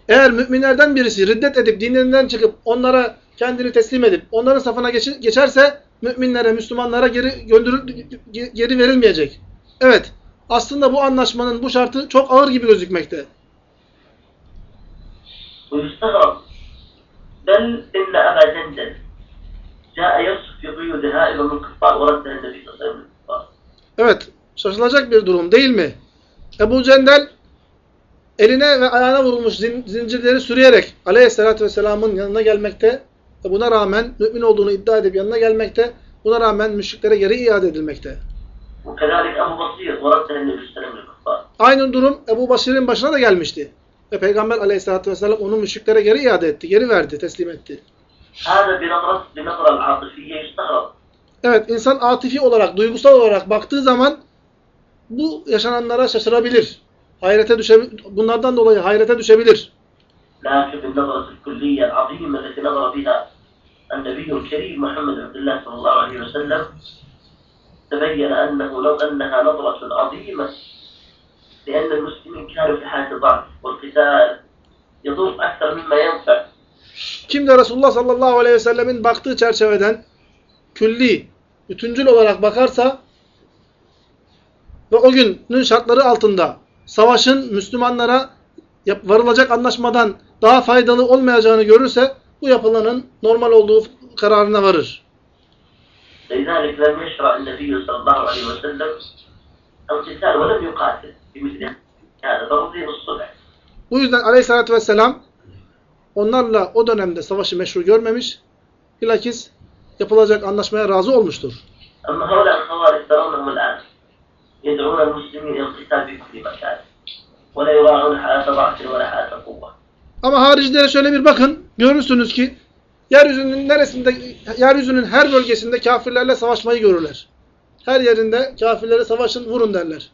Eğer müminlerden birisi riddet edip dinlerinden çıkıp onlara kendini teslim edip onların safına geçi- geçerse müminlere, Müslümanlara geri gönderil geri verilmeyecek. Evet. Aslında bu anlaşmanın bu şartı çok ağır gibi gözükmekte. ويستغرب بل إن أبا جندل جاء يصف في قيود هائل من الكفار ورده النبي صلى الله عليه وسلم للكفار Evet. Şaşılacak bir durum değil mi? Ebu Cendel eline ve ayağına vurulmuş zin zincirleri sürüyerek aleyhissalatü vesselamın yanına gelmekte ve buna rağmen mümin olduğunu iddia edip yanına gelmekte, buna rağmen müşriklere geri iade edilmekte. Aynı durum Ebu Basir'in başına da gelmişti. Ve Peygamber aleyhissalatü vesselam onu müşriklere geri iade etti, geri verdi, teslim etti. Evet, insan atifi olarak, duygusal olarak baktığı zaman bu yaşananlara şaşırabilir Hayrete düşebilir. Bunlardan dolayı hayrete düşebilir. لكن بالنظرة الكلية العظيمة التي نظر بها النبي الكريم محمد عبد الله صلى الله عليه وسلم تبين أنه لو أنها نظرة عظيمة لأن المسلمين كانوا في حالة ضعف والقتال يضر أكثر مما ينفع Kim de Resulullah sallallahu aleyhi ve sellemin baktığı çerçeveden külli, bütüncül olarak bakarsa ve o günün şartları altında savaşın Müslümanlara yap- varılacak anlaşmadan daha faydalı olmayacağını görürse bu yapılanın normal olduğu kararına varır. لذلك لم يشرع النبي صلى الله عليه وسلم القتال ولم يقاتل بمثل هذا برضي بالصلح Bu yüzden aleyhissalatü vesselam onlarla o dönemde savaşı meşru görmemiş, bilakis yapılacak anlaşmaya razı olmuştur. أما هؤلاء الخوارج ترونهم الآن يدعون المسلمين إلى القتال في كل مكان ولا يراعون حالة ضعف ولا حالة قوة Ama haricilere şöyle bir bakın, görürsünüz ki yeryüzünün neresinde, yeryüzünün her bölgesinde kafirlerle savaşmayı görürler. Her yerinde kafirlere savaşın, vurun derler.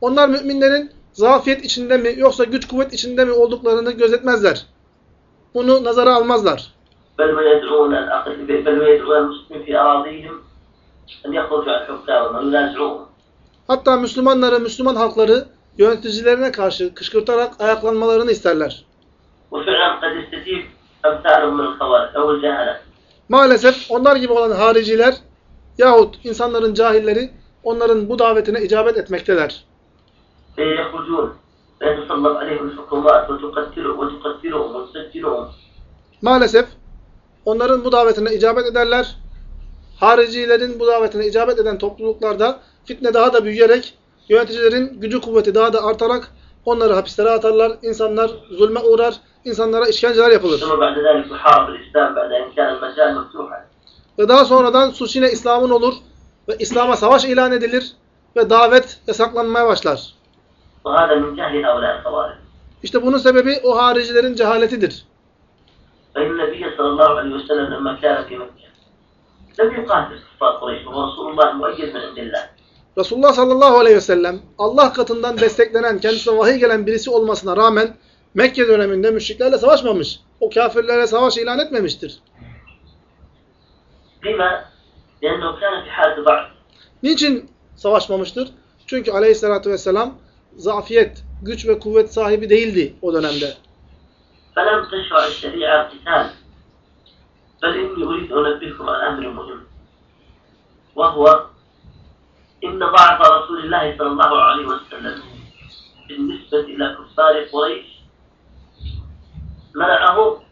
Onlar müminlerin zafiyet içinde mi yoksa güç kuvvet içinde mi olduklarını gözetmezler. Bunu nazara almazlar. Hatta Müslümanları, Müslüman halkları yöneticilerine karşı kışkırtarak ayaklanmalarını isterler. Maalesef onlar gibi olan hariciler yahut insanların cahilleri onların bu davetine icabet etmekteler. Maalesef onların bu davetine icabet ederler. Haricilerin bu davetine icabet eden topluluklarda fitne daha da büyüyerek, yöneticilerin gücü kuvveti daha da artarak onları hapislere atarlar. İnsanlar zulme uğrar, insanlara işkenceler yapılır. ثم بعد ذلك يحارب الإسلام بعد أن كان المجال مفتوحا Ve daha sonradan suç yine İslam'ın olur ve İslam'a savaş ilan edilir ve davet yasaklanmaya başlar. وهذا من جهل هؤلاء الخوارج İşte bunun sebebi o haricilerin cehaletidir. فإن النبي صلى الله عليه وسلم لما كان في مكة لم يقاتل كفار قريش وهو رسول الله مؤيد من عند الله Resulullah sallallahu aleyhi ve sellem Allah katından desteklenen, kendisine vahiy gelen birisi olmasına rağmen Mekke döneminde müşriklerle savaşmamış. O kafirlere savaş ilan etmemiştir. لما؟ لأنه كان في حالة ضعف Niçin savaşmamıştır? Çünkü aleyhissalatü vesselam zafiyet, güç ve kuvvet sahibi değildi o dönemde. فلم تشرع الشريعة القتال بل إني أريد أن أنبهكم عن أمر مهم وهو إن ضعف رسول الله صلى الله عليه وسلم بالنسبة إلى كفار قريش منعه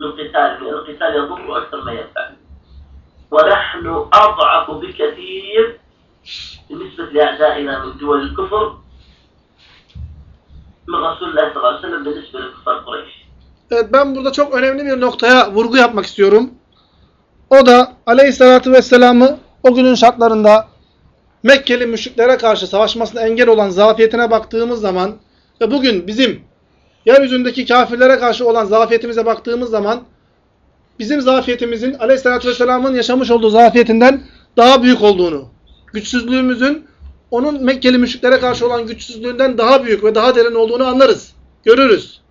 من قتال لأن القتال يضر أكثر ما ينفع ونحن أضعف بكثير بالنسبة لأعدائنا من دول الكفر من رسول الله صلى الله عليه وسلم بالنسبة لكفار قريش Evet ben burada çok önemli bir noktaya vurgu yapmak istiyorum. O da aleyhissalatü vesselam'ı o günün şartlarında Mekkeli müşriklere karşı savaşmasına engel olan zafiyetine baktığımız zaman ve bugün bizim yeryüzündeki kafirlere karşı olan zafiyetimize baktığımız zaman bizim zafiyetimizin aleyhissalatü vesselamın yaşamış olduğu zafiyetinden daha büyük olduğunu, güçsüzlüğümüzün onun Mekkeli müşriklere karşı olan güçsüzlüğünden daha büyük ve daha derin olduğunu anlarız, görürüz.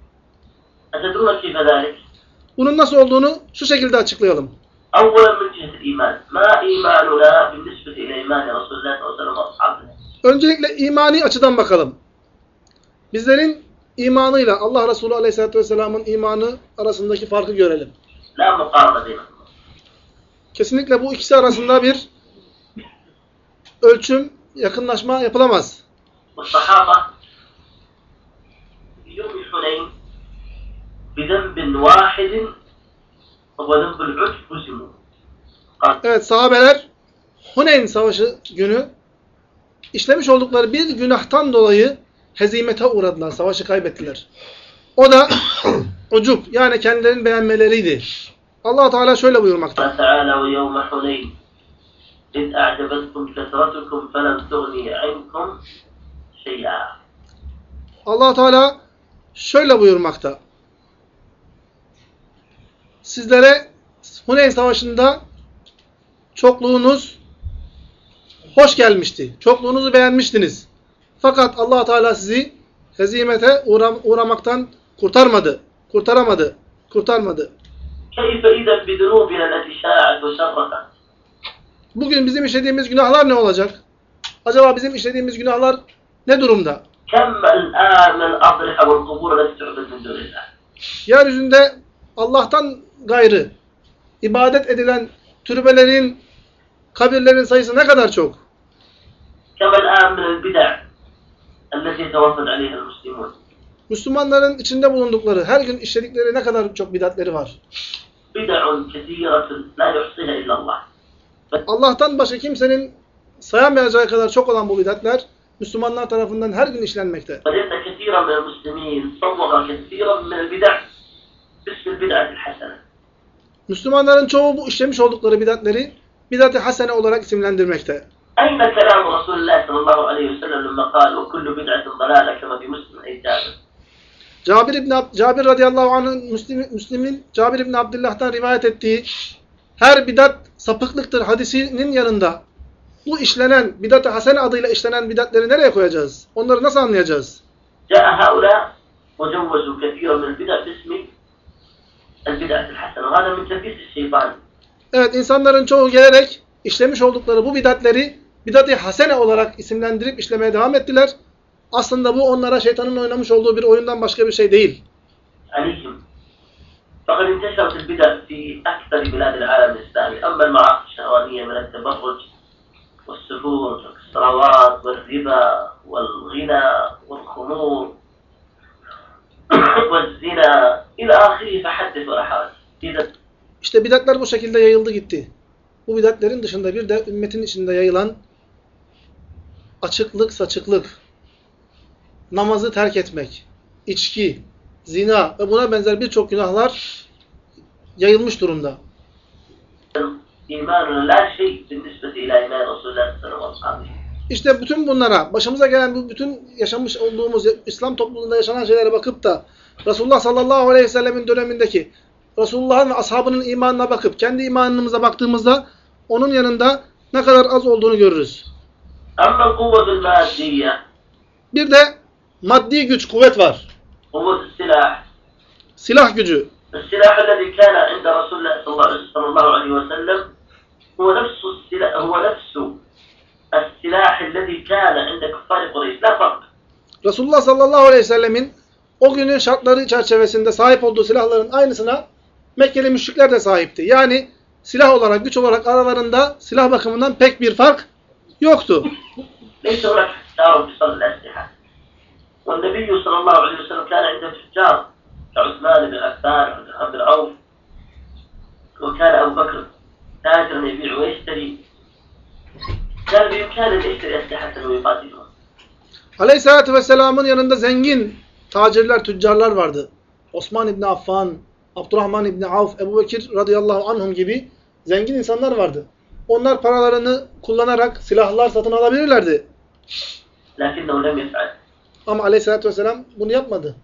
Bunun nasıl olduğunu şu şekilde açıklayalım. أولا من جهة الإيمان ما إيماننا بالنسبة إلى إيمان رسول الله صلى الله عليه وسلم وأصحابه Öncelikle imani açıdan bakalım. Bizlerin imanıyla Allah Resulü Aleyhisselatü Vesselam'ın imanı arasındaki farkı görelim. لا مقارنة بينهما Kesinlikle bu ikisi arasında bir ölçüm, yakınlaşma yapılamaz. والصحابة في يوم حنين بذنب واحد Evet sahabeler Huneyn Savaşı günü işlemiş oldukları bir günahtan dolayı hezimete uğradılar. Savaşı kaybettiler. O da (coughs) ucup yani kendilerinin beğenmeleriydi. allah Teala şöyle buyurmakta. قال تعالى ويوم حنين إذ أعجبتكم كثرتكم فلم تغني عنكم شيئا allah Teala şöyle buyurmakta. sizlere Huneyn Savaşı'nda çokluğunuz hoş gelmişti. Çokluğunuzu beğenmiştiniz. Fakat allah Teala sizi hezimete uğram uğramaktan kurtarmadı. Kurtaramadı. Kurtarmadı. Bugün bizim işlediğimiz günahlar ne olacak? Acaba bizim işlediğimiz günahlar ne durumda? Yeryüzünde Allah'tan gayrı ibadet edilen türbelerin, kabirlerin sayısı ne kadar çok? Müslümanların içinde bulundukları, her gün işledikleri ne kadar çok bidatleri var? Allah'tan başka kimsenin sayamayacağı kadar çok olan bu bidatler Müslümanlar tarafından her gün işlenmekte. بل إن كثيرا من المسلمين صوغ كثيرا من البدع باسم البدعة الحسنة Müslümanların çoğu bu işlemiş oldukları bidatleri bidat-ı hasene olarak isimlendirmekte. أين كلام رسول الله صلى الله عليه وسلم لما قال وكل بدعة ضلالة كما في مسلم أي جابر Cabir İbni Ab- Cabir radıyallahu anh'ın Müslim, Müslim'in Cabir İbni Abdullah'tan rivayet ettiği her bidat sapıklıktır hadisinin yanında bu işlenen bidat-ı hasene adıyla işlenen bidatleri nereye koyacağız? Onları nasıl anlayacağız? جاء هؤلاء وجوزوا كثيرا من البدع باسم Evet insanların çoğu gelerek işlemiş oldukları bu bidatleri bidat-ı hasene olarak isimlendirip işlemeye devam ettiler. Aslında bu onlara şeytanın oynamış olduğu bir oyundan başka bir şey değil. عليهم فقد انتشرت البدع في أكثر بلاد العالم الإسلامي أما المعاصي الشهوانية من التبرج والسفور والصلوات والربا والغنى والخمور işte bidatlar bu şekilde yayıldı gitti. Bu bidatlerin dışında bir de ümmetin içinde yayılan açıklık, saçıklık, namazı terk etmek, içki, zina ve buna benzer birçok günahlar yayılmış durumda. İmanun la şey bin nisbeti iman Resulullah sallallahu. İşte bütün bunlara, başımıza gelen bu bütün yaşamış olduğumuz İslam toplumunda yaşanan şeylere bakıp da Resulullah sallallahu aleyhi ve sellemin dönemindeki Resulullah'ın ve ashabının imanına bakıp kendi imanımıza baktığımızda onun yanında ne kadar az olduğunu görürüz. أما القوة المادية Bir de maddi güç, kuvvet var. قوة السلاح Silah gücü. السلاح الذي كان عند رسول الله صلى الله- صلى الله عليه وسلم هو نفس السلاح هو نفس Resulullah sallallahu aleyhi ve sellemin o günün şartları çerçevesinde sahip olduğu silahların aynısına Mekkeli müşrikler de sahipti. Yani silah olarak, güç olarak aralarında silah bakımından pek bir fark yoktu. ليس هناك تجار في صنع الأسلحة والنبي صلى الله عليه وسلم كان عنده تجار كعثمان بن عفان وعبد الرحمن بن عوف وكان أبو بكر تاجرا يبيع ويشتري كان بإمكانه أن يشتري أسلحة ويقاتلهم Aleyhisselatü Vesselam'ın yanında zengin tacirler, tüccarlar vardı. Osman İbni Affan, Abdurrahman İbni Avf, Ebu Bekir radıyallahu anhum gibi zengin insanlar vardı. Onlar paralarını kullanarak silahlar satın alabilirlerdi. لكنه لم يفعل Ama Aleyhisselatü Vesselam bunu yapmadı.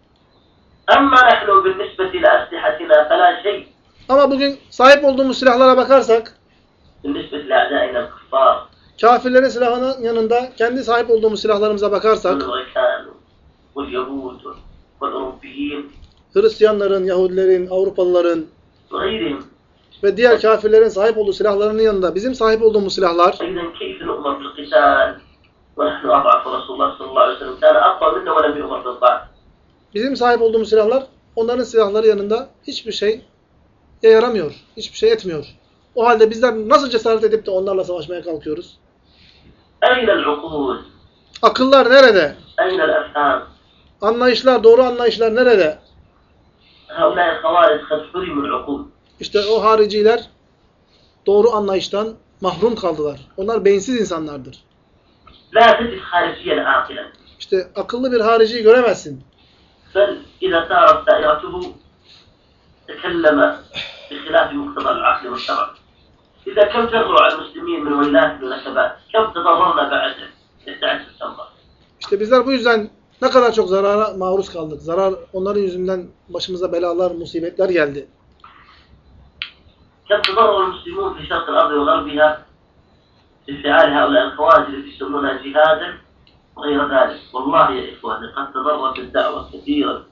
أما نحن بالنسبة إلى أسلحتنا فلا شيء Ama bugün sahip olduğumuz silahlara bakarsak, بالنسبة لأعدائنا الكفار Kafirlerin silahının yanında kendi sahip olduğumuz silahlarımıza bakarsak Hristiyanların, Yahudilerin, Avrupalıların ve diğer kafirlerin sahip olduğu silahlarının yanında bizim sahip olduğumuz silahlar bizim sahip olduğumuz silahlar onların silahları yanında hiçbir şey yaramıyor, hiçbir şey etmiyor. O halde bizler nasıl cesaret edip de onlarla savaşmaya kalkıyoruz? Eynel ukul? Akıllar nerede? Eynel efham? Anlayışlar, doğru anlayışlar nerede? Havlâ-i havâriz ukul. İşte o hariciler doğru anlayıştan mahrum kaldılar. Onlar beyinsiz insanlardır. La tecid hariciyen akilen. İşte akıllı bir hariciyi göremezsin. Bel izâ târat dâyatuhu tekelleme bihilâfi muhtebel akli ve şerâf. إذا كم تغرو على المسلمين من ويلات ونكبات كم تضررنا بعد 11 سنة İşte bizler bu yüzden ne kadar çok zarara maruz kaldık. Zarar onların yüzünden başımıza belalar, musibetler geldi. كم تضرر المسلمون في شرق الأرض وغربها بفعال هؤلاء الخوارج التي يسمونها جهادا وغير ذلك والله يا إخواني قد تضررت الدعوة كثيرا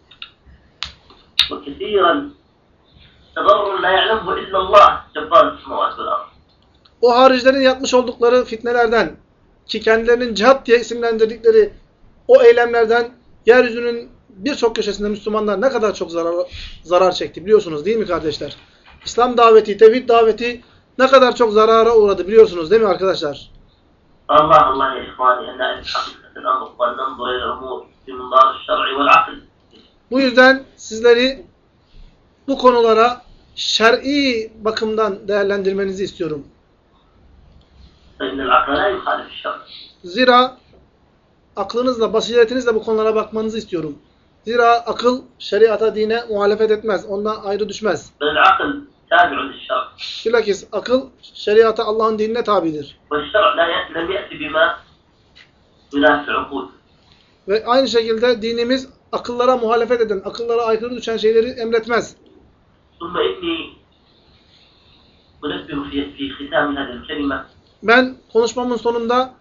وكثيرا o haricilerin yapmış oldukları fitnelerden ki kendilerinin cihat diye isimlendirdikleri o eylemlerden yeryüzünün birçok köşesinde Müslümanlar ne kadar çok zarar, zarar çekti biliyorsunuz değil mi kardeşler? İslam daveti, tevhid daveti ne kadar çok zarara uğradı biliyorsunuz değil mi arkadaşlar? Allah Allah ya bu yüzden sizleri bu konulara şer'i bakımdan değerlendirmenizi istiyorum. Zira aklınızla, basiretinizle bu konulara bakmanızı istiyorum. Zira akıl şeriata, dine muhalefet etmez. Ondan ayrı düşmez. Bilakis akıl şeriata, Allah'ın dinine tabidir. Ve aynı şekilde dinimiz akıllara muhalefet eden, akıllara aykırı düşen şeyleri emretmez. ثم إني أنبه في في ختام هذه الكلمة Ben konuşmamın sonunda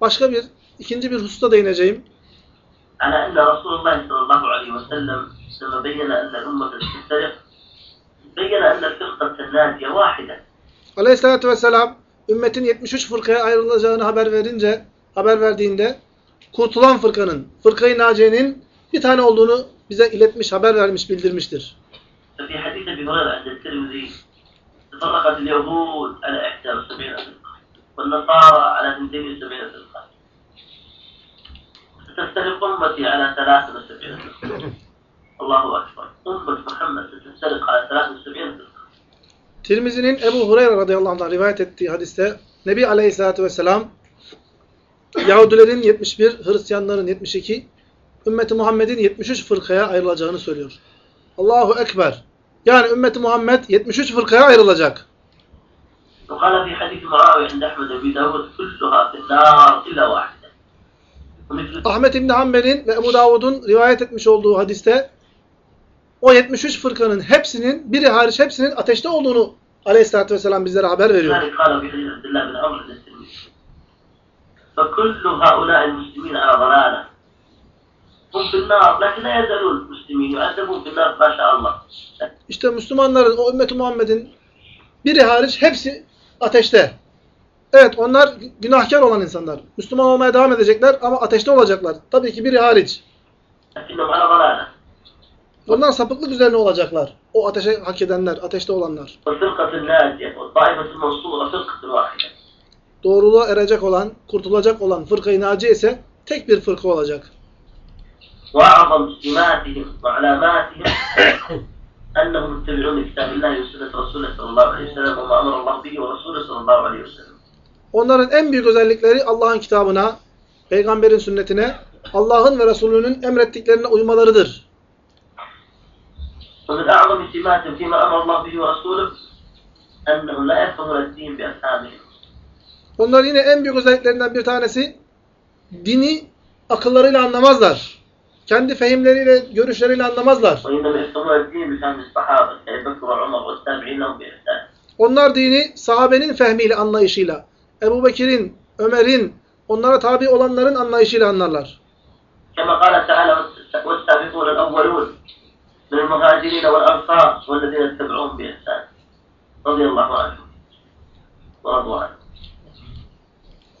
başka bir, ikinci bir hususta değineceğim. على أن رسول الله صلى الله عليه وسلم لما بين أن الأمة تفترق بين أن الفرقة الناجية واحدة Aleyhisselatü Vesselam ümmetin 73 fırkaya ayrılacağını haber verince, haber verdiğinde kurtulan fırkanın, fırkayı naciyenin bir tane olduğunu bize iletmiş, haber vermiş, bildirmiştir. ففي حديث أبي هريرة عند الترمذي تفرقت اليهود على 71 فرقة والنصارى على 72 فرقة ستفترق أمتي على 73 فرقة الله أكبر أمة محمد ستفترق على 73 فرقة Tirmizi'nin Ebu Hureyre radıyallahu anh'dan rivayet ettiği hadiste Nebi Aleyhisselatü Vesselam Yahudilerin 71, Hristiyanların 72, ümmeti Muhammed'in 73 fırkaya ayrılacağını söylüyor. Allahu Ekber. Yani ümmeti Muhammed 73 fırkaya ayrılacak. وقال في حديث معاوية عند أحمد وأبي داود كلها في النار إلا واحدة ومثل Ahmet İbni Hanbel'in ve Ebu Davud'un rivayet etmiş olduğu hadiste o 73 fırkanın hepsinin, biri hariç hepsinin ateşte olduğunu Aleyhisselatü Vesselam bizlere haber veriyor. ذلك قال في حديث عبد الله بن عمرو بن الترمذي فكل هؤلاء المسلمين على Hum finnâr. Lakin ezelûl muslimîn yu'azzebûn finnâr. Maşallah. İşte Müslümanların, o ümmeti Muhammed'in biri hariç hepsi ateşte. Evet onlar günahkar olan insanlar. Müslüman olmaya devam edecekler ama ateşte olacaklar. Tabii ki biri hariç. Bunlar sapıklık üzerine olacaklar. O ateşe hak edenler, ateşte olanlar. Doğruluğa erecek olan, kurtulacak olan fırka-i ise tek bir fırka olacak. وأعظم سماتهم وعلاماتهم (coughs) أنهم يتبعون كتاب الله وسنة رسوله صلى الله عليه وسلم وما أمر الله به ورسوله صلى الله عليه وسلم Onların en büyük özellikleri Allah'ın kitabına, peygamberin sünnetine, Allah'ın ve Resulünün emrettiklerine uymalarıdır. ومن أعظم سماتهم فيما أمر الله به ورسوله أنهم لا يفهمون الدين بأفهامهم Onlar yine en büyük özelliklerinden bir tanesi dini akıllarıyla anlamazlar. kendi fehimleriyle, görüşleriyle anlamazlar. Onlar dini sahabenin fehmiyle, anlayışıyla, Ebu Bekir'in, Ömer'in, onlara tabi olanların anlayışıyla anlarlar.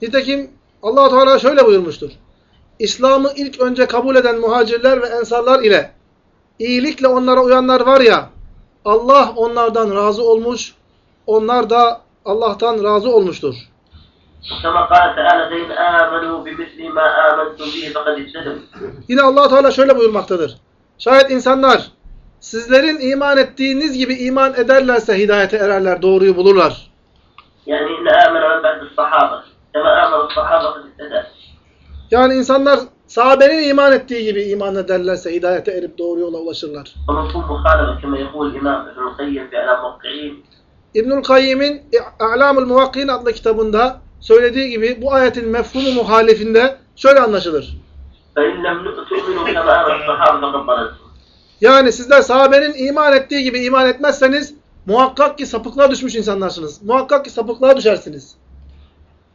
Nitekim allah Teala şöyle buyurmuştur. İslam'ı ilk önce kabul eden muhacirler ve ensarlar ile iyilikle onlara uyanlar var ya Allah onlardan razı olmuş, onlar da Allah'tan razı olmuştur. Yine allah Teala şöyle buyurmaktadır. Şayet insanlar sizlerin iman ettiğiniz gibi iman ederlerse hidayete ererler, doğruyu bulurlar. Yani inne amene ben sahabe. Kema amene sahabe yani insanlar sahabenin iman ettiği gibi iman ederlerse hidayete erip doğru yola ulaşırlar. İbnül Kayyim'in A'lamul Muvakkin adlı kitabında söylediği gibi bu ayetin mefhumu muhalifinde şöyle anlaşılır. Yani sizler sahabenin iman ettiği gibi iman etmezseniz muhakkak ki sapıklığa düşmüş insanlarsınız. Muhakkak ki sapıklığa düşersiniz.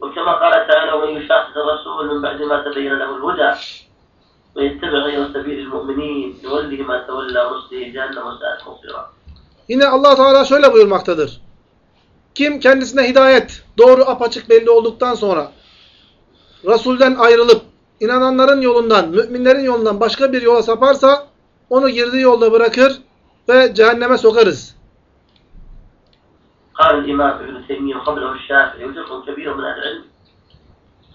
وكما قال تعالى ومن يشاقق الرسول من بعد ما تبين له الهدى ويتبع غير سبيل المؤمنين نوله ما تولى ونصله جهنم وساءت مصيرا Yine Allah Teala şöyle buyurmaktadır. Kim kendisine hidayet, doğru apaçık belli olduktan sonra Resul'den ayrılıp inananların yolundan, müminlerin yolundan başka bir yola saparsa onu girdiği yolda bırakır ve cehenneme sokarız. قال الإمام ابن تيمية وقبله الشافعي وجزء كبير من أهل العلم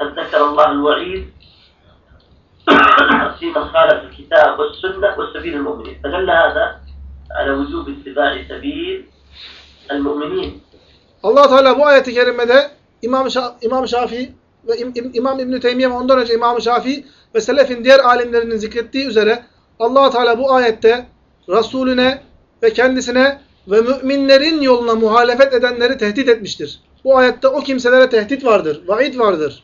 قد ذكر الله الوعيد (coughs) في من خالف الكتاب والسنة وسبيل المؤمنين فدل هذا على وجوب اتباع سبيل المؤمنين Allah Teala bu ayeti kerimede İmam, Şa İmam Şafii ve İm İm İmam İbn Teymiye ve ondan önce İmam Şafii ve selefin diğer alimlerinin zikrettiği üzere Allah Teala bu ayette Resulüne ve kendisine ve müminlerin yoluna muhalefet edenleri tehdit etmiştir. Bu ayette o kimselere tehdit vardır, vaid vardır.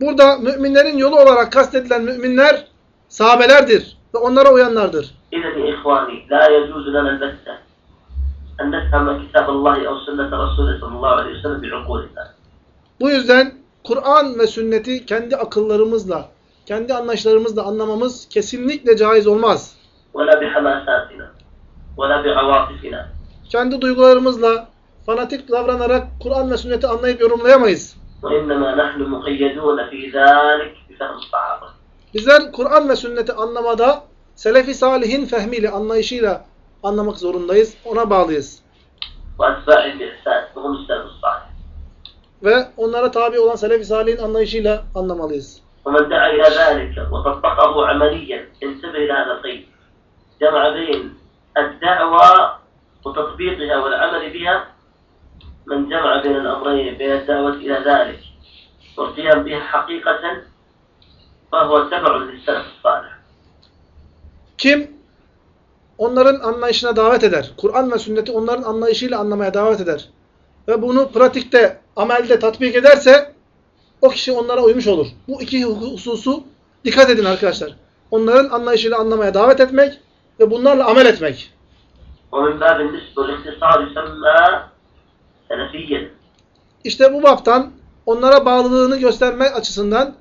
Burada müminlerin yolu olarak kastedilen müminler sahabelerdir ve onlara uyanlardır. Bu yüzden Kur'an ve sünneti kendi akıllarımızla kendi anlayışlarımızla anlamamız kesinlikle caiz olmaz. Kendi duygularımızla fanatik davranarak Kur'an ve sünneti anlayıp yorumlayamayız. Bizler Kur'an ve sünneti anlamada Selefi Salih'in fehmiyle, anlayışıyla anlamak zorundayız. Ona bağlıyız. Ve onlara tabi olan Selefi Salih'in anlayışıyla anlamalıyız. ومن دعا إلى ذلك وطبقه عمليا انتبه إلى هذا القيد. جمع بين الدعوة وتطبيقها والعمل بها من جمع بين الأمرين بين الدعوة إلى ذلك. والقيام بها حقيقة فهو تبع للسلف الصالح. Kim onların anlayışına davet eder, Kur'an ve sünneti onların anlayışıyla anlamaya davet eder. Ve bunu pratikte, amelde tatbik ederse o kişi onlara uymuş olur. Bu iki hususu dikkat edin arkadaşlar. Onların anlayışıyla anlamaya davet etmek ve bunlarla amel etmek. İşte bu baptan onlara bağlılığını göstermek açısından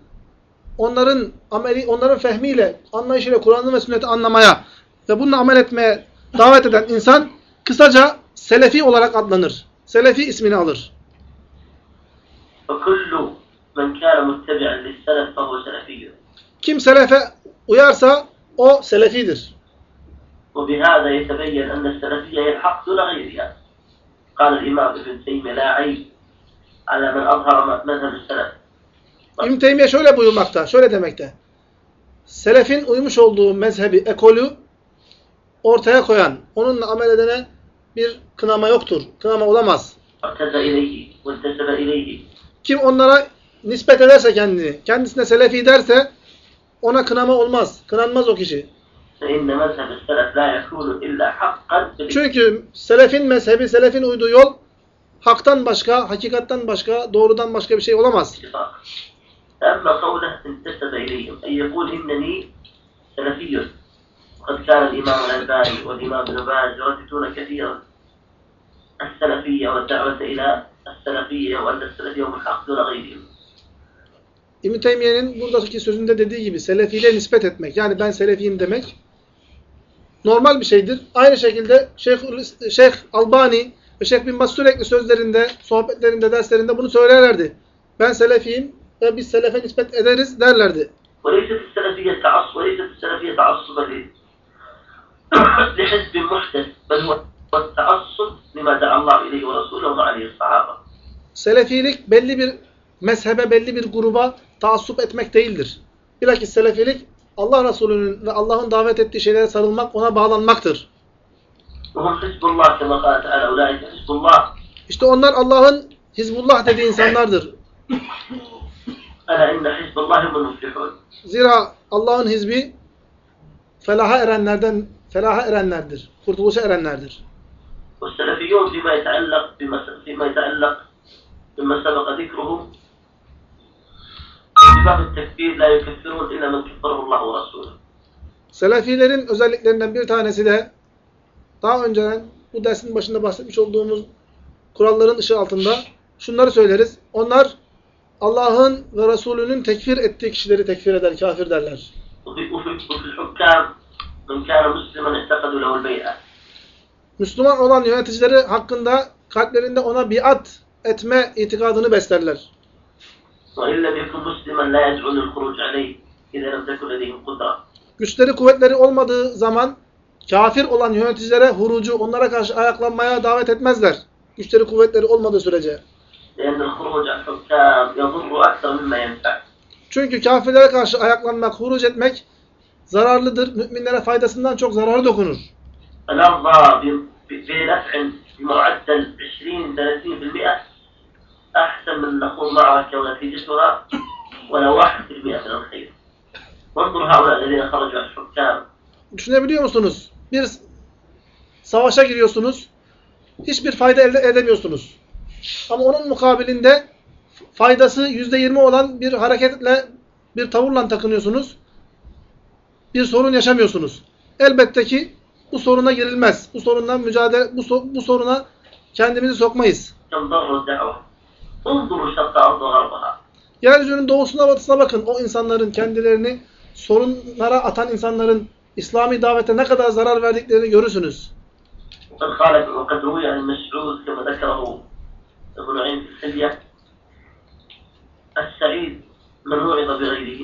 onların ameli, onların fehmiyle, anlayışıyla Kur'an'ı ve sünneti anlamaya ve bununla amel etmeye davet eden insan kısaca selefi olarak adlanır. Selefi ismini alır. فكل من كان متبعا للسلف فهو سلفي Kim Selefe uyarsa o Selefidir. وبهذا يتبين أن السلفية هي الحق دون غيرها قال الإمام ابن تيمية لا عيب على من أظهر مذهب السلف İbn Teymiye şöyle buyurmakta, şöyle demekte. Selefin uymuş olduğu mezhebi, ekolü ortaya koyan, onunla amel edene bir kınama yoktur. Kınama olamaz. اعتز إليه وانتسب إليه Kim onlara nispet ederse kendini, kendisine Selefi derse ona kınama olmaz. Kınanmaz o kişi. فإن مذهب السلف لا يكون إلا حقا بالاتفاق. Çünkü Selefin mezhebi, Selefin uyduğu yol haktan başka, hakikattan başka, doğrudan başka bir şey olamaz. أما قوله انتسب إليهم أي يقول إنني سلفي وقد كان الإمام الألباني والإمام ابن باز يرددون كثيرا السلفية والدعوة إلى السلفية وأن السلفية هم الحق دون غيرهم İbn Teymiye'nin buradaki sözünde dediği gibi Selefiyle nispet etmek. Yani ben Selefiyim demek normal bir şeydir. Aynı şekilde Şeyh, Şeyh Albani ve Şeyh Bin Baz sürekli sözlerinde, sohbetlerinde, derslerinde bunu söylerlerdi. Ben Selefiyim ve biz Selefe nispet ederiz derlerdi. وليست السلفية تعصب وليست السلفية تعصبا ل- لحزب محدث بل هو التعصب لما دعا الله إليه ورسوله وعليه الصحابة Selefilik belli bir mezhebe, belli bir gruba taassup etmek değildir. Bilakis Selefilik Allah Resulü'nün ve Allah'ın davet ettiği şeylere sarılmak, ona bağlanmaktır. وهم حزب الله كما قال تعالى أولئك حزب الله İşte onlar Allah'ın Hizbullah dediği insanlardır. ألا إن حزب الله هم المفلحون Zira Allah'ın hizbi felaha erenlerden felaha erenlerdir. Kurtuluşa erenlerdir. والسلفيون فيما يتعلق بما فيما يتعلق بما سبق ذكره İmam-ı. Selefilerin özelliklerinden bir tanesi de daha önceden bu dersin başında bahsetmiş olduğumuz kuralların ışığı altında şunları söyleriz. Onlar Allah'ın ve Resulünün tekfir ettiği kişileri tekfir eder, kafir derler. Müslüman olan yöneticileri hakkında kalplerinde ona biat etme itikadını beslerler. وإن لم يكن مسلما لا يدعون الخروج عليه إذا لم تكن لديهم قدرة Güçleri kuvvetleri olmadığı zaman kafir olan yöneticilere hurucu, onlara karşı ayaklanmaya davet etmezler. Güçleri kuvvetleri olmadığı sürece. لأن الخروج على الحكام يضر أكثر مما ينفع Çünkü kafirlere karşı ayaklanmak, huruc etmek zararlıdır. Müminlere faydasından çok zararı dokunur. فنرضى ب- ب- بنفع بمعدل 20-30% أحسن من نخوض معركة ونتيجتها ولا 1% من الخير وانظر هؤلاء الذين خرجوا على الحكام Düşünebiliyor musunuz? Bir savaşa giriyorsunuz. Hiçbir fayda elde edemiyorsunuz. Ama onun mukabilinde faydası %20 olan bir hareketle, bir tavırla takınıyorsunuz. Bir sorun yaşamıyorsunuz. Elbette ki bu soruna girilmez. Bu sorundan mücadele, bu, so- bu soruna kendimizi sokmayız. كم ضر الدعوة انظروا شرق أرض وغربها Yeryüzünün doğusuna batısına bakın. O insanların kendilerini sorunlara atan insanların İslami davete ne kadar zarar verdiklerini görürsünüz. وقد قال وقد روي عن مسعود كما ذكره ابن عين في الحلية السعيد من وعظ بغيره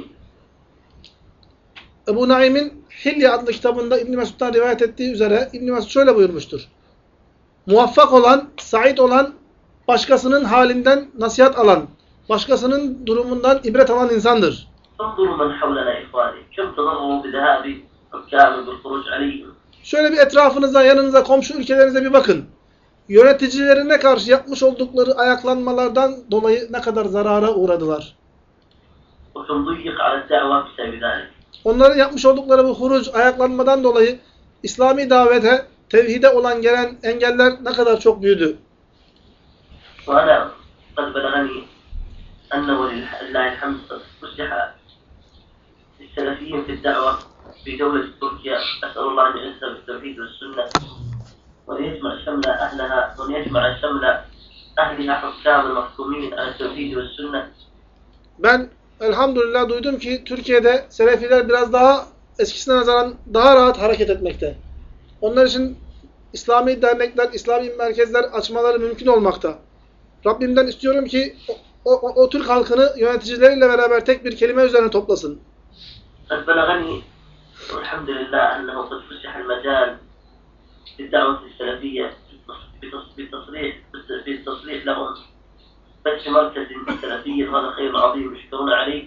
Ebu Naim'in Hilye adlı kitabında İbn Mesud'dan rivayet ettiği üzere İbn Mesud şöyle buyurmuştur. Muvaffak olan, sait olan, başkasının Başkasının halinden nasihat alan, başkasının durumundan ibret alan insandır. Şöyle bir etrafınıza, yanınıza, komşu ülkelerinize bir bakın. Yöneticilerine karşı yapmış oldukları ayaklanmalardan dolayı ne kadar zarara uğradılar. Onların yapmış oldukları bu huruc, ayaklanmadan dolayı İslami davete, tevhide olan gelen engeller ne kadar çok büyüdü. وأنا قد بلغني أنه ولله الحمد قد فسح للسلفيين في الدعوة في دولة تركيا أسأل الله أن يعز بالتوحيد والسنة وأن يجمع شمل أهلها وأن يجمع شمل أهلها حكام المحكومين على التوحيد والسنة Ben elhamdülillah duydum ki Türkiye'de Selefiler biraz daha eskisine nazaran daha rahat hareket etmekte. Onlar için İslami dernekler, İslami merkezler açmaları mümkün olmakta. Rabbimden istiyorum ki o, o, o Türk halkını yöneticileriyle beraber tek bir kelime üzerine toplasın. قد بلغني والحمد لله أنه قد فسح المجال للدعوة السلفية بتص- بالتصريح بالتصريح لهم فتح مركز سلفي هذا خير عظيم يشكرون عليه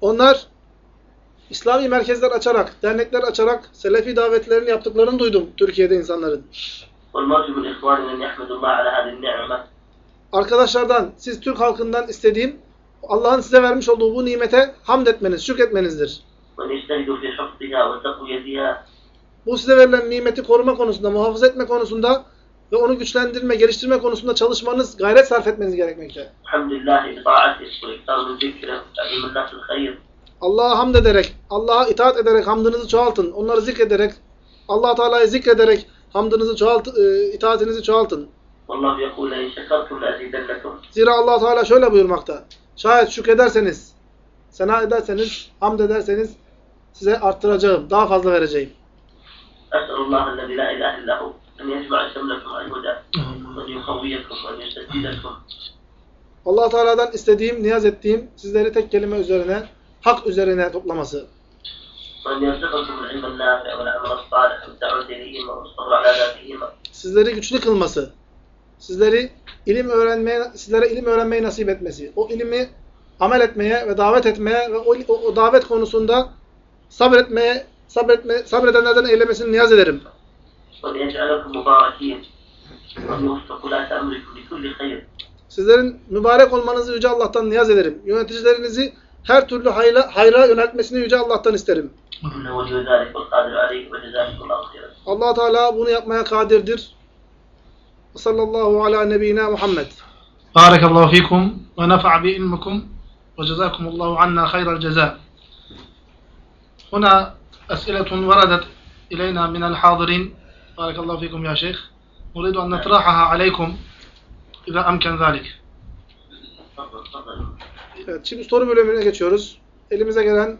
Onlar İslami merkezler açarak, dernekler açarak Selefi davetlerini yaptıklarını duydum Türkiye'de insanların. والمرجو من إخواننا أن يحمدوا الله على هذه النعمة arkadaşlardan, siz Türk halkından istediğim Allah'ın size vermiş olduğu bu nimete hamd etmeniz, şükretmenizdir. Bu size verilen nimeti koruma konusunda, muhafaza etme konusunda ve onu güçlendirme, geliştirme konusunda çalışmanız, gayret sarf etmeniz gerekmekte. Allah'a hamd ederek, Allah'a itaat ederek hamdınızı çoğaltın. Onları zikrederek, Allah-u Teala'yı zikrederek hamdınızı çoğalt, e, itaatinizi çoğaltın. Zira Allah Teala şöyle buyurmakta. Şayet şükrederseniz, sena ederseniz, hamd ederseniz size arttıracağım, daha fazla vereceğim. Allah Teala'dan istediğim, niyaz ettiğim sizleri tek kelime üzerine, hak üzerine toplaması. Sizleri güçlü kılması. Sizleri ilim öğrenmeye, sizlere ilim öğrenmeyi nasip etmesi. O ilimi amel etmeye ve davet etmeye ve o, o, o davet konusunda sabretmeye, sabretme, sabredenlerden eylemesini niyaz ederim. Sizlerin mübarek olmanızı Yüce Allah'tan niyaz ederim. Yöneticilerinizi her türlü hayra, hayra yöneltmesini Yüce Allah'tan isterim. allah Teala bunu yapmaya kadirdir. Sallallahu ala nebiyyina Muhammed. بارك الله فيكم ونفع بعلمكم وجزاكم الله عنا خير الجزاء هنا أسئلة وردت إلينا من الحاضرين بارك الله فيكم يا شيخ نريد أن نطرحها عليكم إذا أمكن ذلك تفضل تفضل Evet, şimdi soru bölümüne geçiyoruz. Elimize gelen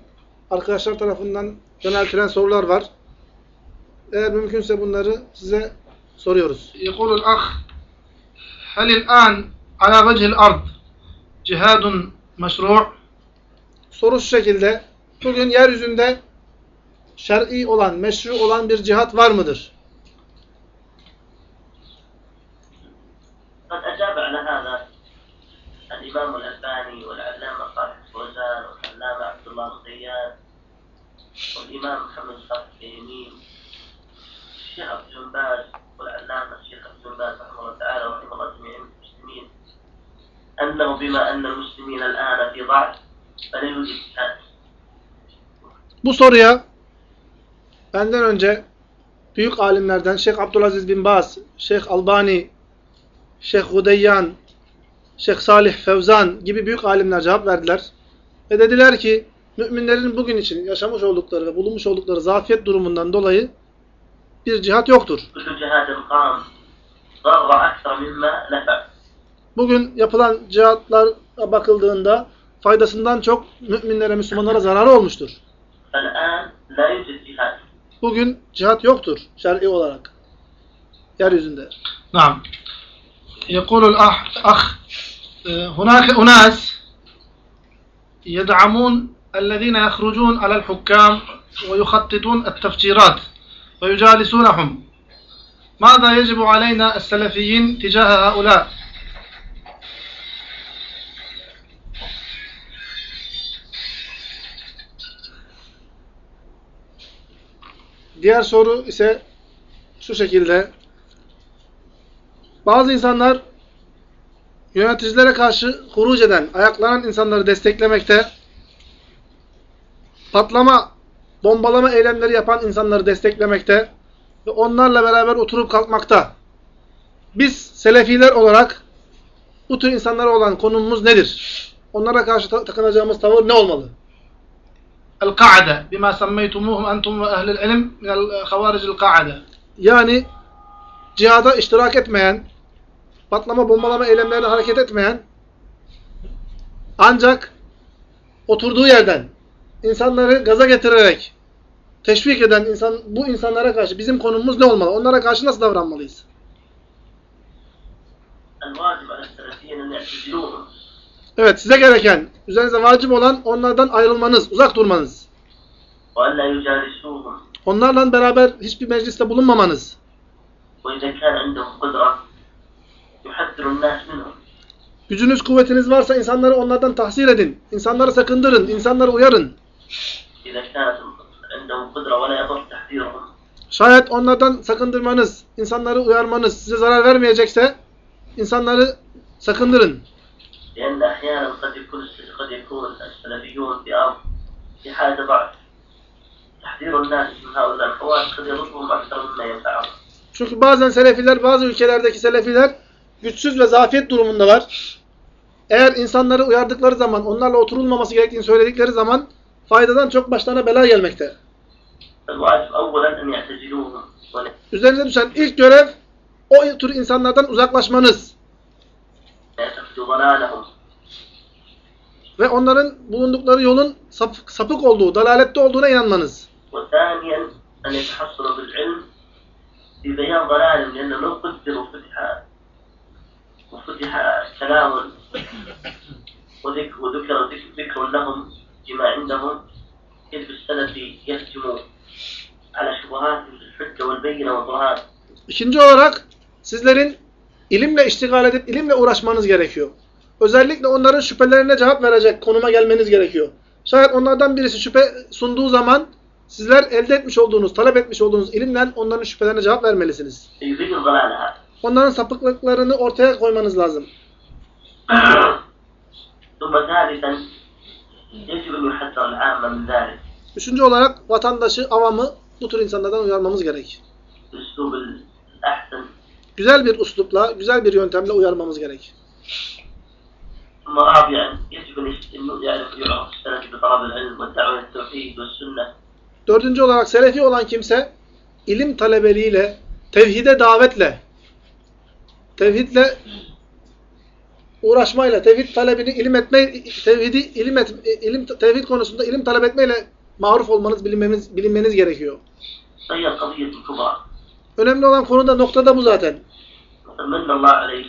arkadaşlar tarafından yöneltilen sorular var. Eğer mümkünse bunları size soruyoruz. يقول الأخ هل الآن على وجه الأرض جهاد مشروع Soru şu şekilde. Bugün yeryüzünde şer'i olan, meşru olan bir cihat var mıdır? قد أجاب على هذا الإمام الألباني والعلامة صالح فوزان والعلامة عبد الله الغيان والإمام محمد صالح اليمين الشيخ عبد بن باز والعلامة الشيخ عبد بن باز رحمه الله تعالى ورحمه الله جميع المسلمين أنه بما أن المسلمين الآن في ضعف فلا يوجد جهاد Bu soruya benden önce büyük alimlerden Şeyh Abdülaziz bin Baz, Şeyh Albani, Şeyh Hudeyyan, Şeyh Salih Fevzan gibi büyük alimler cevap verdiler. Ve dediler ki müminlerin bugün için yaşamış oldukları ve bulunmuş oldukları zafiyet durumundan dolayı bir cihat yoktur. كل جهاد قام ضر أكثر مما نفع Bugün yapılan cihatlara bakıldığında faydasından çok müminlere, Müslümanlara zararı olmuştur. فالآن لا يوجد جهاد Bugün cihat yoktur şer'i olarak. Yeryüzünde. نعم يقول الأخ أخ هناك أناس يدعمون الذين يخرجون على الحكام ويخططون التفجيرات ويجالسونهم ماذا يجب علينا السلفيين تجاه هؤلاء Diğer soru ise şu şekilde. Bazı insanlar yöneticilere karşı huruc eden, ayaklanan insanları desteklemekte, patlama, bombalama eylemleri yapan insanları desteklemekte ve onlarla beraber oturup kalkmakta. Biz selefiler olarak bu tür insanlara olan konumumuz nedir? Onlara karşı ta takınacağımız tavır ne olmalı? El-Ka'de bima semmeytumuhum entum ve ehlil ilim minel havaricil ka'de Yani cihada iştirak etmeyen, patlama bombalama eylemlerine hareket etmeyen ancak oturduğu yerden insanları gaza getirerek teşvik eden insan, bu insanlara karşı bizim konumumuz ne olmalı? Onlara karşı nasıl davranmalıyız? Evet, size gereken, üzerinize vacip olan onlardan ayrılmanız, uzak durmanız. Onlarla beraber hiçbir mecliste bulunmamanız. Gücünüz, kuvvetiniz varsa insanları onlardan tahsil edin. İnsanları sakındırın, insanları uyarın. إذا كانت عندهم قدرة ولا يضر تحذيرهم Şayet onlardan sakındırmanız, insanları uyarmanız size zarar vermeyecekse insanları sakındırın. لأن أحيانا قد يكون قد يكون السلفيون في أرض في حالة ضعف تحذير الناس من هؤلاء الخوارج قد يضرهم أكثر مما ينفعهم Çünkü bazen selefiler, bazı ülkelerdeki selefiler güçsüz ve zafiyet durumundalar. Eğer insanları uyardıkları zaman, onlarla oturulmaması gerektiğini söyledikleri zaman faydadan çok başlarına bela gelmekte. فالواجب أولا أن يعتزلوهم ولا Üzerinize düşen ilk görev o tür insanlardan uzaklaşmanız يعتقدوا ضلالهم ve onların bulundukları yolun sapık, sapık olduğu, dalalette olduğuna inanmanız. وثانيا أن يتحصلوا بالعلم في بيان ضلالهم لأنه لو قدر وفتح وفتح كلام وذكر وذكر ذكر, ذكر لهم بما عندهم حزب السلف يهجم على شبهاتهم بالحجة والبينة والبرهان İkinci olarak sizlerin ilimle iştigal edip ilimle uğraşmanız gerekiyor. Özellikle onların şüphelerine cevap verecek konuma gelmeniz gerekiyor. Şayet onlardan birisi şüphe sunduğu zaman sizler elde etmiş olduğunuz, talep etmiş olduğunuz ilimle onların şüphelerine cevap vermelisiniz. يبين ضلالها Onların sapıklıklarını ortaya koymanız lazım. (clears throat) Üçüncü olarak vatandaşı, avamı bu tür insanlardan uyarmamız gerek. Güzel bir uslupla, güzel bir yöntemle uyarmamız gerek. Dördüncü olarak selefi olan kimse ilim talebeliğiyle, tevhide davetle, tevhidle uğraşmayla, tevhid talebini ilim etme, tevhidi ilim et, ilim tevhid konusunda ilim talep etmeyle maruf olmanız, bilinmeniz, bilinmeniz gerekiyor. فهي القضيه الكبرى Önemli olan konu da noktada bu zaten. من الله عليك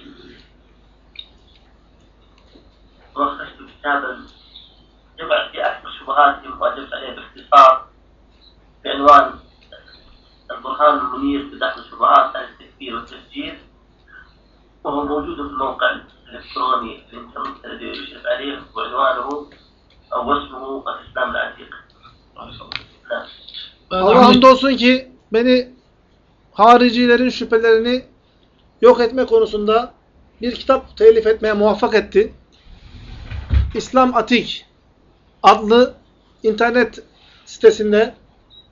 وأخرجت كتابا جمعت في أكثر شبهاتهم وأجبت عليه باختصار بعنوان البرهان المنير في دفع الشبهات عن التكفير والتفجير وهو موجود في الموقع الإلكتروني الإنترنت الذي يشرف عليه وعنوانه أو اسمه الإسلام العتيق. نعم. Allah hamdolsun ki beni haricilerin şüphelerini yok etme konusunda bir kitap telif etmeye muvaffak etti. İslam Atik adlı internet sitesinde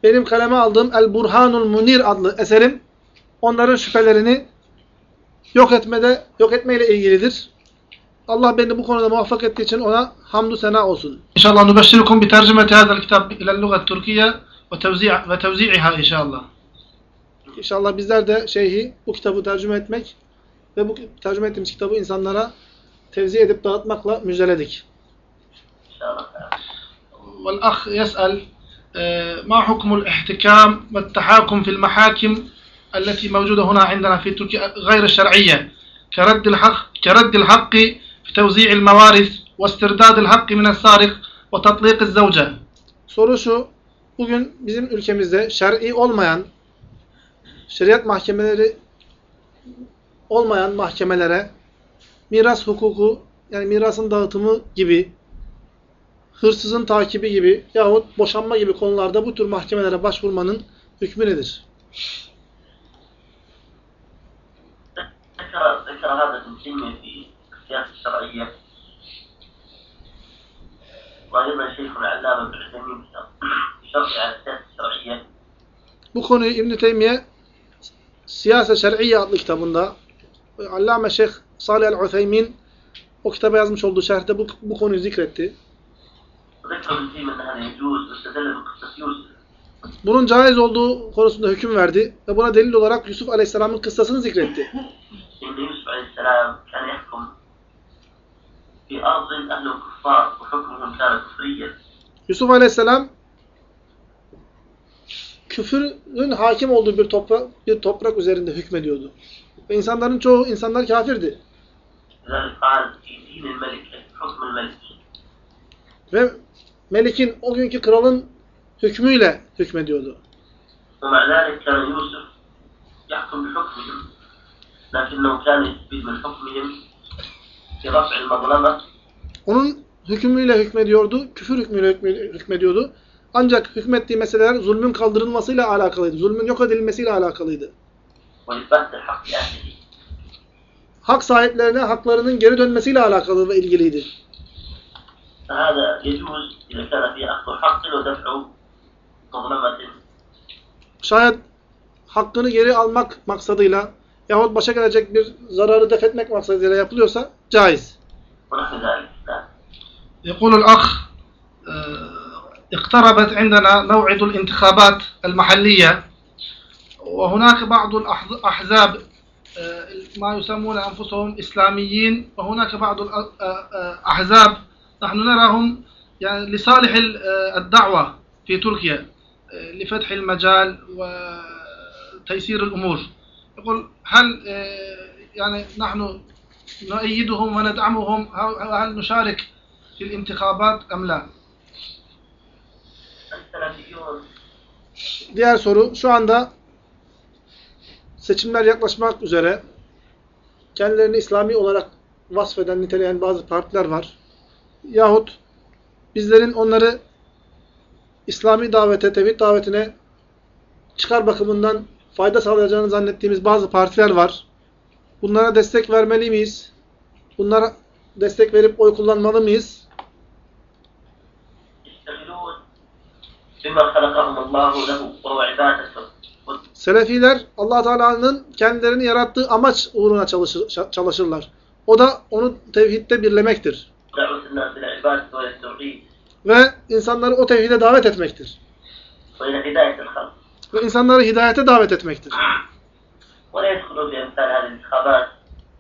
benim kaleme aldığım El Burhanul Munir adlı eserim onların şüphelerini yok etmede yok etmeyle ilgilidir. Allah beni bu konuda muvaffak ettiği için ona hamdü sena olsun. إن شاء الله نبشركم بترجمة هذا الكتاب إلى اللغة التركية وتوزيع وتوزيعها إن شاء الله İnşallah bizler de şeyhi bu kitabı tercüme etmek ve bu tercüme ettiğimiz kitabı insanlara tevzi edip dağıtmakla müjdeledik. إن شاء الله تعالى. والأخ يسأل آه، ما حكم الاحتكام والتحاكم في المحاكم التي موجودة هنا عندنا في تركيا غير الشرعية كرد الحق كرد الحق في توزيع الموارث واسترداد الحق من السارق وتطليق الزوجة Soru şu, bugün bizim ülkemizde şer'i olmayan, şeriat mahkemeleri olmayan mahkemelere miras hukuku, yani mirasın dağıtımı gibi, hırsızın takibi gibi yahut boşanma gibi konularda bu tür mahkemelere başvurmanın hükmü nedir? ذكر ذكر هذا ابن تيمية في السياسة الشرعية وأيضا شيخنا العلامة ابن عثيمين في شرحه على السياسة الشرعية Bu konuyu İbn-i Teymiye Siyase Şer'iyye adlı kitabında Allame Şeyh Salih el-Utheymin o kitaba yazmış olduğu şerhte bu, bu konuyu zikretti. وذكر ابن تيمية أن هذا يجوز واستدل بقصة يوسف Bunun caiz olduğu konusunda hüküm verdi ve buna delil olarak Yusuf Aleyhisselam'ın kıssasını zikretti. (laughs) إن يوسف عليه السلام كان يحكم في أرض أهل كفار وحكمهم كان كفريا Yusuf Aleyhisselam küfürün hakim olduğu bir toprak, bir toprak üzerinde hükmediyordu. Ve insanların çoğu insanlar kafirdi. لذلك قال في دين الملك حكم الملك Ve Melik'in o günkü kralın hükmüyle hükmediyordu. ومع ذلك كان يوسف يحكم بحكمهم لكنه كان يستفيد من حكمهم في رفع المظلمة Onun hükmüyle hükmediyordu, küfür hükmüyle hükmü- hükmediyordu. Ancak hükmettiği meseleler zulmün kaldırılmasıyla alakalıydı. Zulmün yok edilmesiyle alakalıydı. وإثبات الحق لأهله Hak sahiplerine haklarının geri dönmesiyle alakalı ve ilgiliydi. فهذا يجوز إذا كان فيه أخذ حق ودفع مظلمة Şayet hakkını geri almak maksadıyla yahut başa gelecek bir zararı def etmek maksadıyla yapılıyorsa caiz. ذلك نعم يقول الأخ آه، اقتربت عندنا موعد الانتخابات المحلية وهناك بعض الأحزاب آه، ما يسمون أنفسهم إسلاميين وهناك بعض الأحزاب نحن نراهم يعني لصالح ال- آه، الدعوة في تركيا آه، لفتح المجال وتيسير الأمور يقول هل آه، يعني نحن نؤيدهم وندعمهم هل نشارك في الانتخابات أم لا؟ السلفيون Diğer soru şu anda seçimler yaklaşmak üzere kendilerini İslami olarak vasfeden, niteleyen bazı partiler var. Yahut bizlerin onları İslami davete, tevhid davetine çıkar bakımından fayda sağlayacağını zannettiğimiz bazı partiler var. Bunlara destek vermeli miyiz? Bunlara destek verip oy kullanmalı mıyız? Selefiler allah Teala'nın kendilerini yarattığı amaç uğruna çalışır, çalışırlar. O da onu tevhidde birlemektir. Ve insanları o tevhide davet etmektir ve insanları hidayete davet etmektir.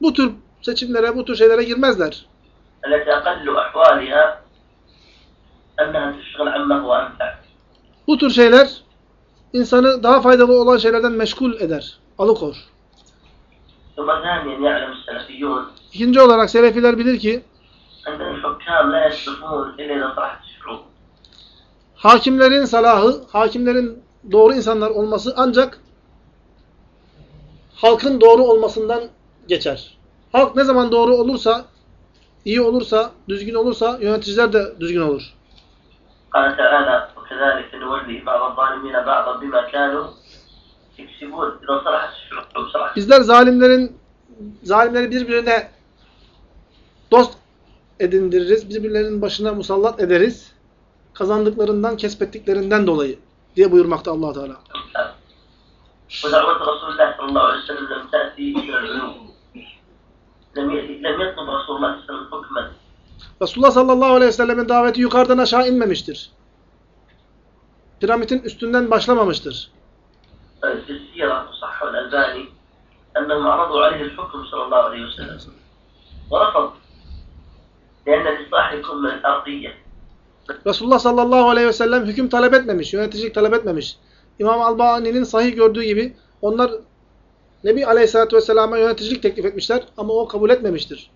Bu tür seçimlere, bu tür şeylere girmezler. Bu tür şeyler insanı daha faydalı olan şeylerden meşgul eder, alıkor. İkinci olarak Selefiler bilir ki Hakimlerin salahı, hakimlerin doğru insanlar olması ancak halkın doğru olmasından geçer. Halk ne zaman doğru olursa, iyi olursa, düzgün olursa yöneticiler de düzgün olur. قال تعالى وكذلك نولي بعض الظالمين بعضا بما كانوا يكسبون إذا صلحت الشعوب صلحت Bizler zalimlerin zalimleri birbirine dost edindiririz. Birbirlerinin başına musallat ederiz. Kazandıklarından, kesbettiklerinden dolayı diye buyurmakta Allah Teala. الأمثال ودعوة رسول الله صلى الله عليه وسلم لم تأتي من العلوم لم يأتي- لم يطلب رسول الله صلى الله عليه وسلم حكما Resulullah sallallahu aleyhi ve sellemin daveti yukarıdan aşağı inmemiştir. Piramidin üstünden başlamamıştır. بل في السيرة صح الألباني أنهم عرضوا عليه الحكم صلى الله عليه وسلم ورفض لأن الإصلاح يكون من الأرضية Resulullah sallallahu aleyhi ve sellem hüküm talep etmemiş, yöneticilik talep etmemiş. İmam Albani'nin sahih gördüğü gibi onlar Nebi aleyhissalatü vesselama yöneticilik teklif etmişler ama o kabul etmemiştir.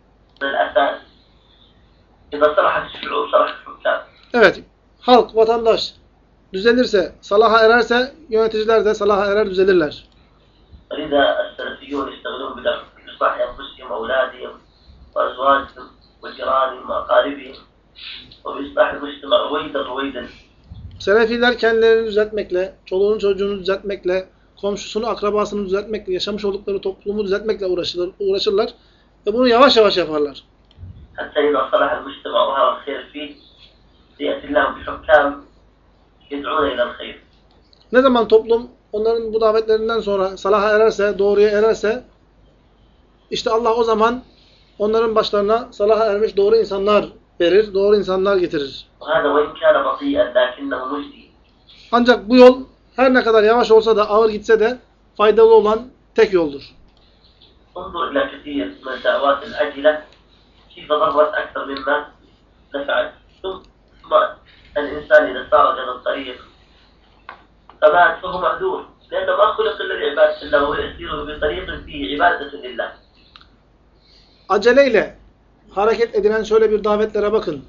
Evet, halk, vatandaş düzelirse, salaha ererse yöneticiler de salaha erer düzelirler. Selefiler kendilerini düzeltmekle, çoluğunu çocuğunu düzeltmekle, komşusunu, akrabasını düzeltmekle, yaşamış oldukları toplumu düzeltmekle uğraşırlar, uğraşırlar ve bunu yavaş yavaş yaparlar. Ne zaman toplum onların bu davetlerinden sonra salaha ererse, doğruya ererse, işte Allah o zaman onların başlarına salaha ermiş doğru insanlar verir, doğru insanlar getirir. وهذا وإن كان بطيئا لكنه مجدي Ancak bu yol her ne kadar yavaş olsa da ağır gitse de faydalı olan tek yoldur. انظر إلى كثير من الدعوات العجلة كيف ضرت أكثر مما نفعت ثم الإنسان إذا سار هذا الطريق فمات فهو معذور لأنه ما خلق إلا لعبادة الله ويسير بطريق فيه عبادة لله Aceleyle hareket edilen şöyle bir davetlere bakın.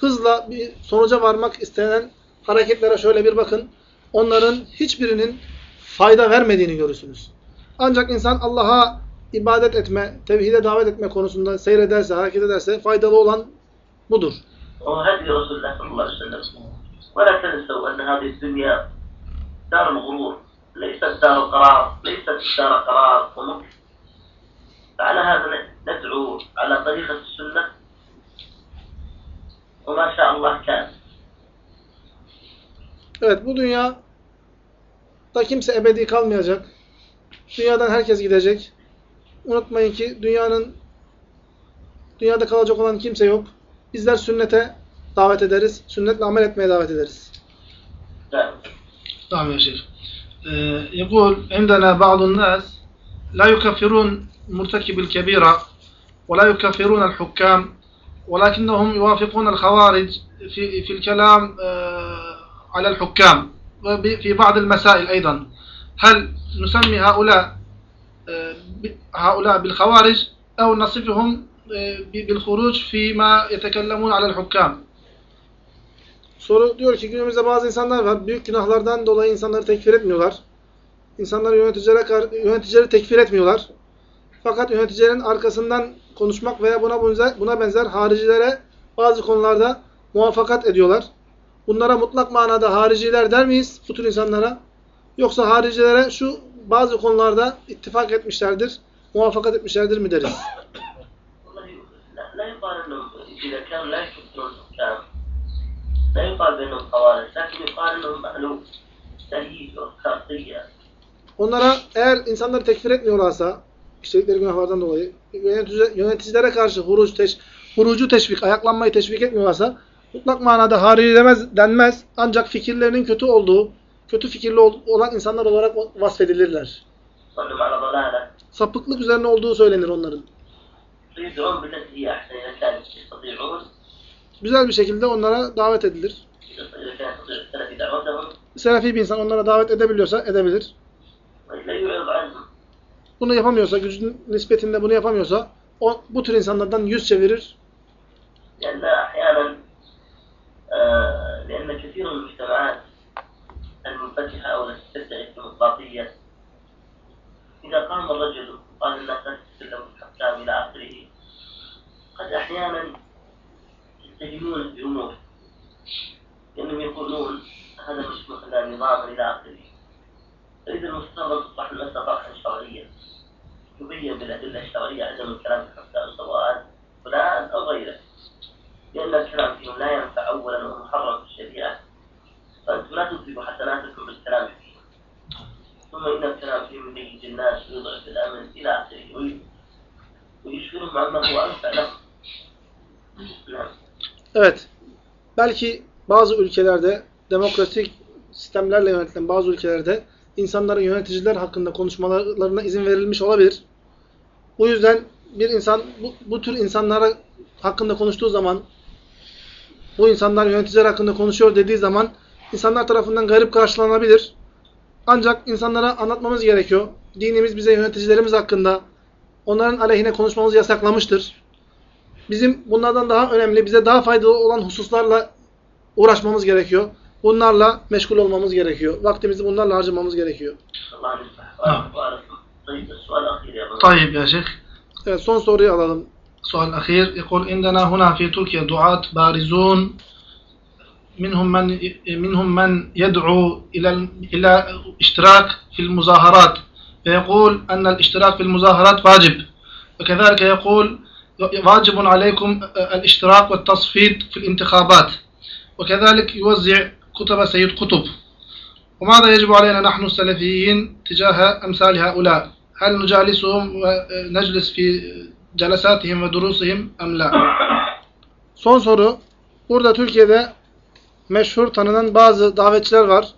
Hızla bir sonuca varmak istenen hareketlere şöyle bir bakın. Onların hiçbirinin fayda vermediğini görürsünüz. Ancak insan Allah'a ibadet etme, tevhide davet etme konusunda seyrederse, hareket ederse faydalı olan budur. وهو هدي رسول الله صلى الله عليه وسلم ولا تنسوا أن هذه الدنيا دار الغرور ليست دار قرار ليست دار قرار ومكر فعلى هذا ندعو على طريقة السنة وما شاء الله كان Evet bu dünya da kimse ebedi kalmayacak. Dünyadan herkes gidecek. Unutmayın ki dünyanın dünyada kalacak olan kimse yok. Bizler sünnete davet ederiz. Sünnetle amel etmeye davet ederiz. نعم نعم يا شيخ آه، يقول عندنا بعض الناس لا يكفرون مرتكب الكبيرة ولا يكفرون الحكام ولكنهم يوافقون الخوارج في في الكلام آه، على الحكام وب- في بعض المسائل أيضا هل نسمي هؤلاء آه، ب- هؤلاء بالخوارج أو نصفهم آه، ب- بالخروج فيما يتكلمون على الحكام Soru diyor ki günümüzde bazı insanlar var. Büyük günahlardan dolayı insanları tekfir etmiyorlar. İnsanlar yöneticilere, kar- yöneticileri tekfir etmiyorlar. Fakat yöneticilerin arkasından konuşmak veya buna benzer, buna benzer haricilere bazı konularda muvaffakat ediyorlar. Bunlara mutlak manada hariciler der miyiz bu tür insanlara? Yoksa haricilere şu bazı konularda ittifak etmişlerdir, muvaffakat etmişlerdir mi deriz? والله لا, لا يقال انهم اذا كانوا لا يكفرون الحكام لا يقال بانهم خوارج لكن يقال انهم اهل تهيج وافكار سيئه Onlara eğer insanları tekfir etmiyorlarsa, işledikleri günahlardan dolayı yöneticilere karşı huruç, teş, hurucu teşvik, ayaklanmayı teşvik etmiyorlarsa mutlak manada harici demez, denmez. Ancak fikirlerinin kötü olduğu, kötü fikirli olan insanlar olarak vasfedilirler. Sapıklık üzerine olduğu söylenir onların. Güzel bir şekilde onlara davet edilir. Selefi bir insan onlara davet edebiliyorsa edebilir وإلا يعرض عنهم Bunu yapamıyorsa, gücün nispetinde bunu yapamıyorsa o, bu tür insanlardan yüz çevirir. لأن أحيانا آه، لأن كثير من المجتمعات المنفتحة أو التي تدعي الديمقراطية إذا قام الرجل وقال الناس لا تتكلم في الحكام إلى آخره قد أحيانا يتهمون بأمور لأنهم يقولون هذا مش مثلا نظاما إلى آخره فإذا المفترض تصبح المسألة طرحا شرعيا يبين بالأدلة الشرعية عدم الكلام في الحكام سواء فلان أو غيره لأن الكلام فيهم لا ينفع أولا ومحرم في الشريعة فأنتم لا تدركوا حسناتكم بالكلام فيهم ثم إن الكلام فيهم يبيج الناس ويضعف الأمن إلى آخره وي- ويشغلهم عما هو أنفع لهم نعم Evet. Belki bazı ülkelerde demokratik sistemlerle yönetilen bazı ülkelerde insanların yöneticiler hakkında konuşmalarına izin verilmiş olabilir. Bu yüzden bir insan bu, bu tür insanlara hakkında konuştuğu zaman bu insanlar yöneticiler hakkında konuşuyor dediği zaman insanlar tarafından garip karşılanabilir. Ancak insanlara anlatmamız gerekiyor. Dinimiz bize yöneticilerimiz hakkında onların aleyhine konuşmamızı yasaklamıştır. Bizim bunlardan daha önemli, bize daha faydalı olan hususlarla uğraşmamız gerekiyor. Bunlarla meşgul olmamız gerekiyor. Vaktimizi bunlarla harcamamız gerekiyor. طيب يا طيب يا شيخ Evet son soruyu alalım. السؤال الأخير يقول عندنا هنا في تركيا دعاة بارزون منهم من منهم من يدعو إلى إلى اشتراك في المظاهرات فيقول أن الاشتراك في المظاهرات واجب وكذلك يقول واجب عليكم الاشتراك والتصفيد في الانتخابات وكذلك يوزع كتب سيد قطب وماذا يجب علينا نحن السلفيين تجاه أمثال هؤلاء هل نجالسهم ونجلس في جلساتهم ودروسهم أم لا Son soru. Burada Türkiye'de meşhur tanınan bazı davetçiler var.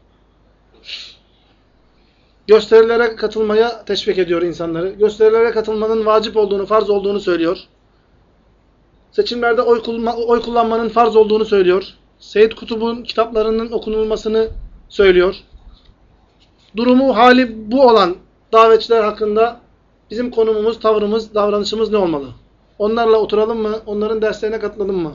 Gösterilere katılmaya teşvik ediyor insanları. Gösterilere katılmanın vacip olduğunu, farz olduğunu söylüyor. Seçimlerde oy, kullanma, oy kullanmanın farz olduğunu söylüyor. Seyyid Kutub'un kitaplarının okunulmasını söylüyor. Durumu, hali bu olan davetçiler hakkında bizim konumumuz, tavrımız, davranışımız ne olmalı? Onlarla oturalım mı? Onların derslerine katılalım mı?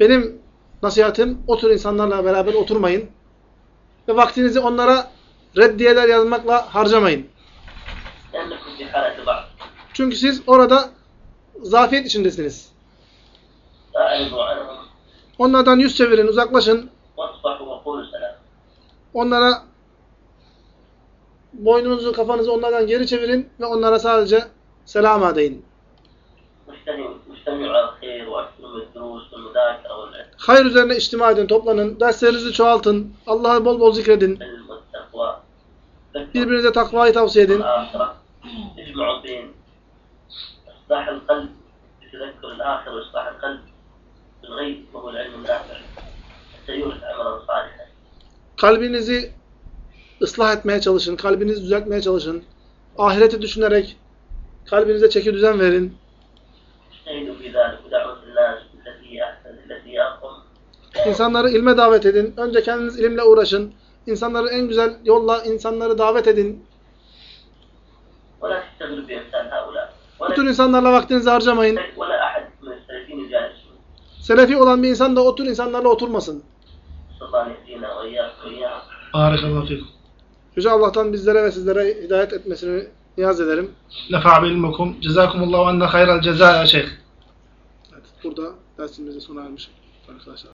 Benim nasihatim otur insanlarla beraber oturmayın ve vaktinizi onlara reddiyeler yazmakla harcamayın. Çünkü siz orada zafiyet içindesiniz. Onlardan yüz çevirin, uzaklaşın. Onlara boynunuzu, kafanızı onlardan geri çevirin ve onlara sadece selama deyin. Hayır üzerine içtima edin, toplanın, derslerinizi çoğaltın, Allah'ı bol bol zikredin. Birbirinize takvayı tavsiye edin. الآخرة اجمعوا بين إصلاح القلب بتذكر الآخرة وإصلاح القلب بالغيب وهو العلم النافع حتى يورث عملا صالحا Kalbinizi ıslah etmeye çalışın, kalbinizi düzeltmeye çalışın. Ahireti düşünerek kalbinize çeki düzen verin. اجتهدوا في ذلك ودعوة الناس بالتي هي أحسن التي هي أقوم İnsanları ilme davet edin. Önce kendiniz ilimle uğraşın. İnsanları en güzel yolla insanları davet edin. ولا تشتغلوا بأمثال هؤلاء bu insanlarla vaktinizi harcamayın. Selefi olan bir insan da o insanlarla oturmasın. Barakallahu fikum. Yüce Allah'tan bizlere ve sizlere hidayet etmesini niyaz ederim. Nefa'a bilmukum. Cezakumullahu enne hayral cezaya şeyh. Evet, burada dersimizi sona ermiş arkadaşlar.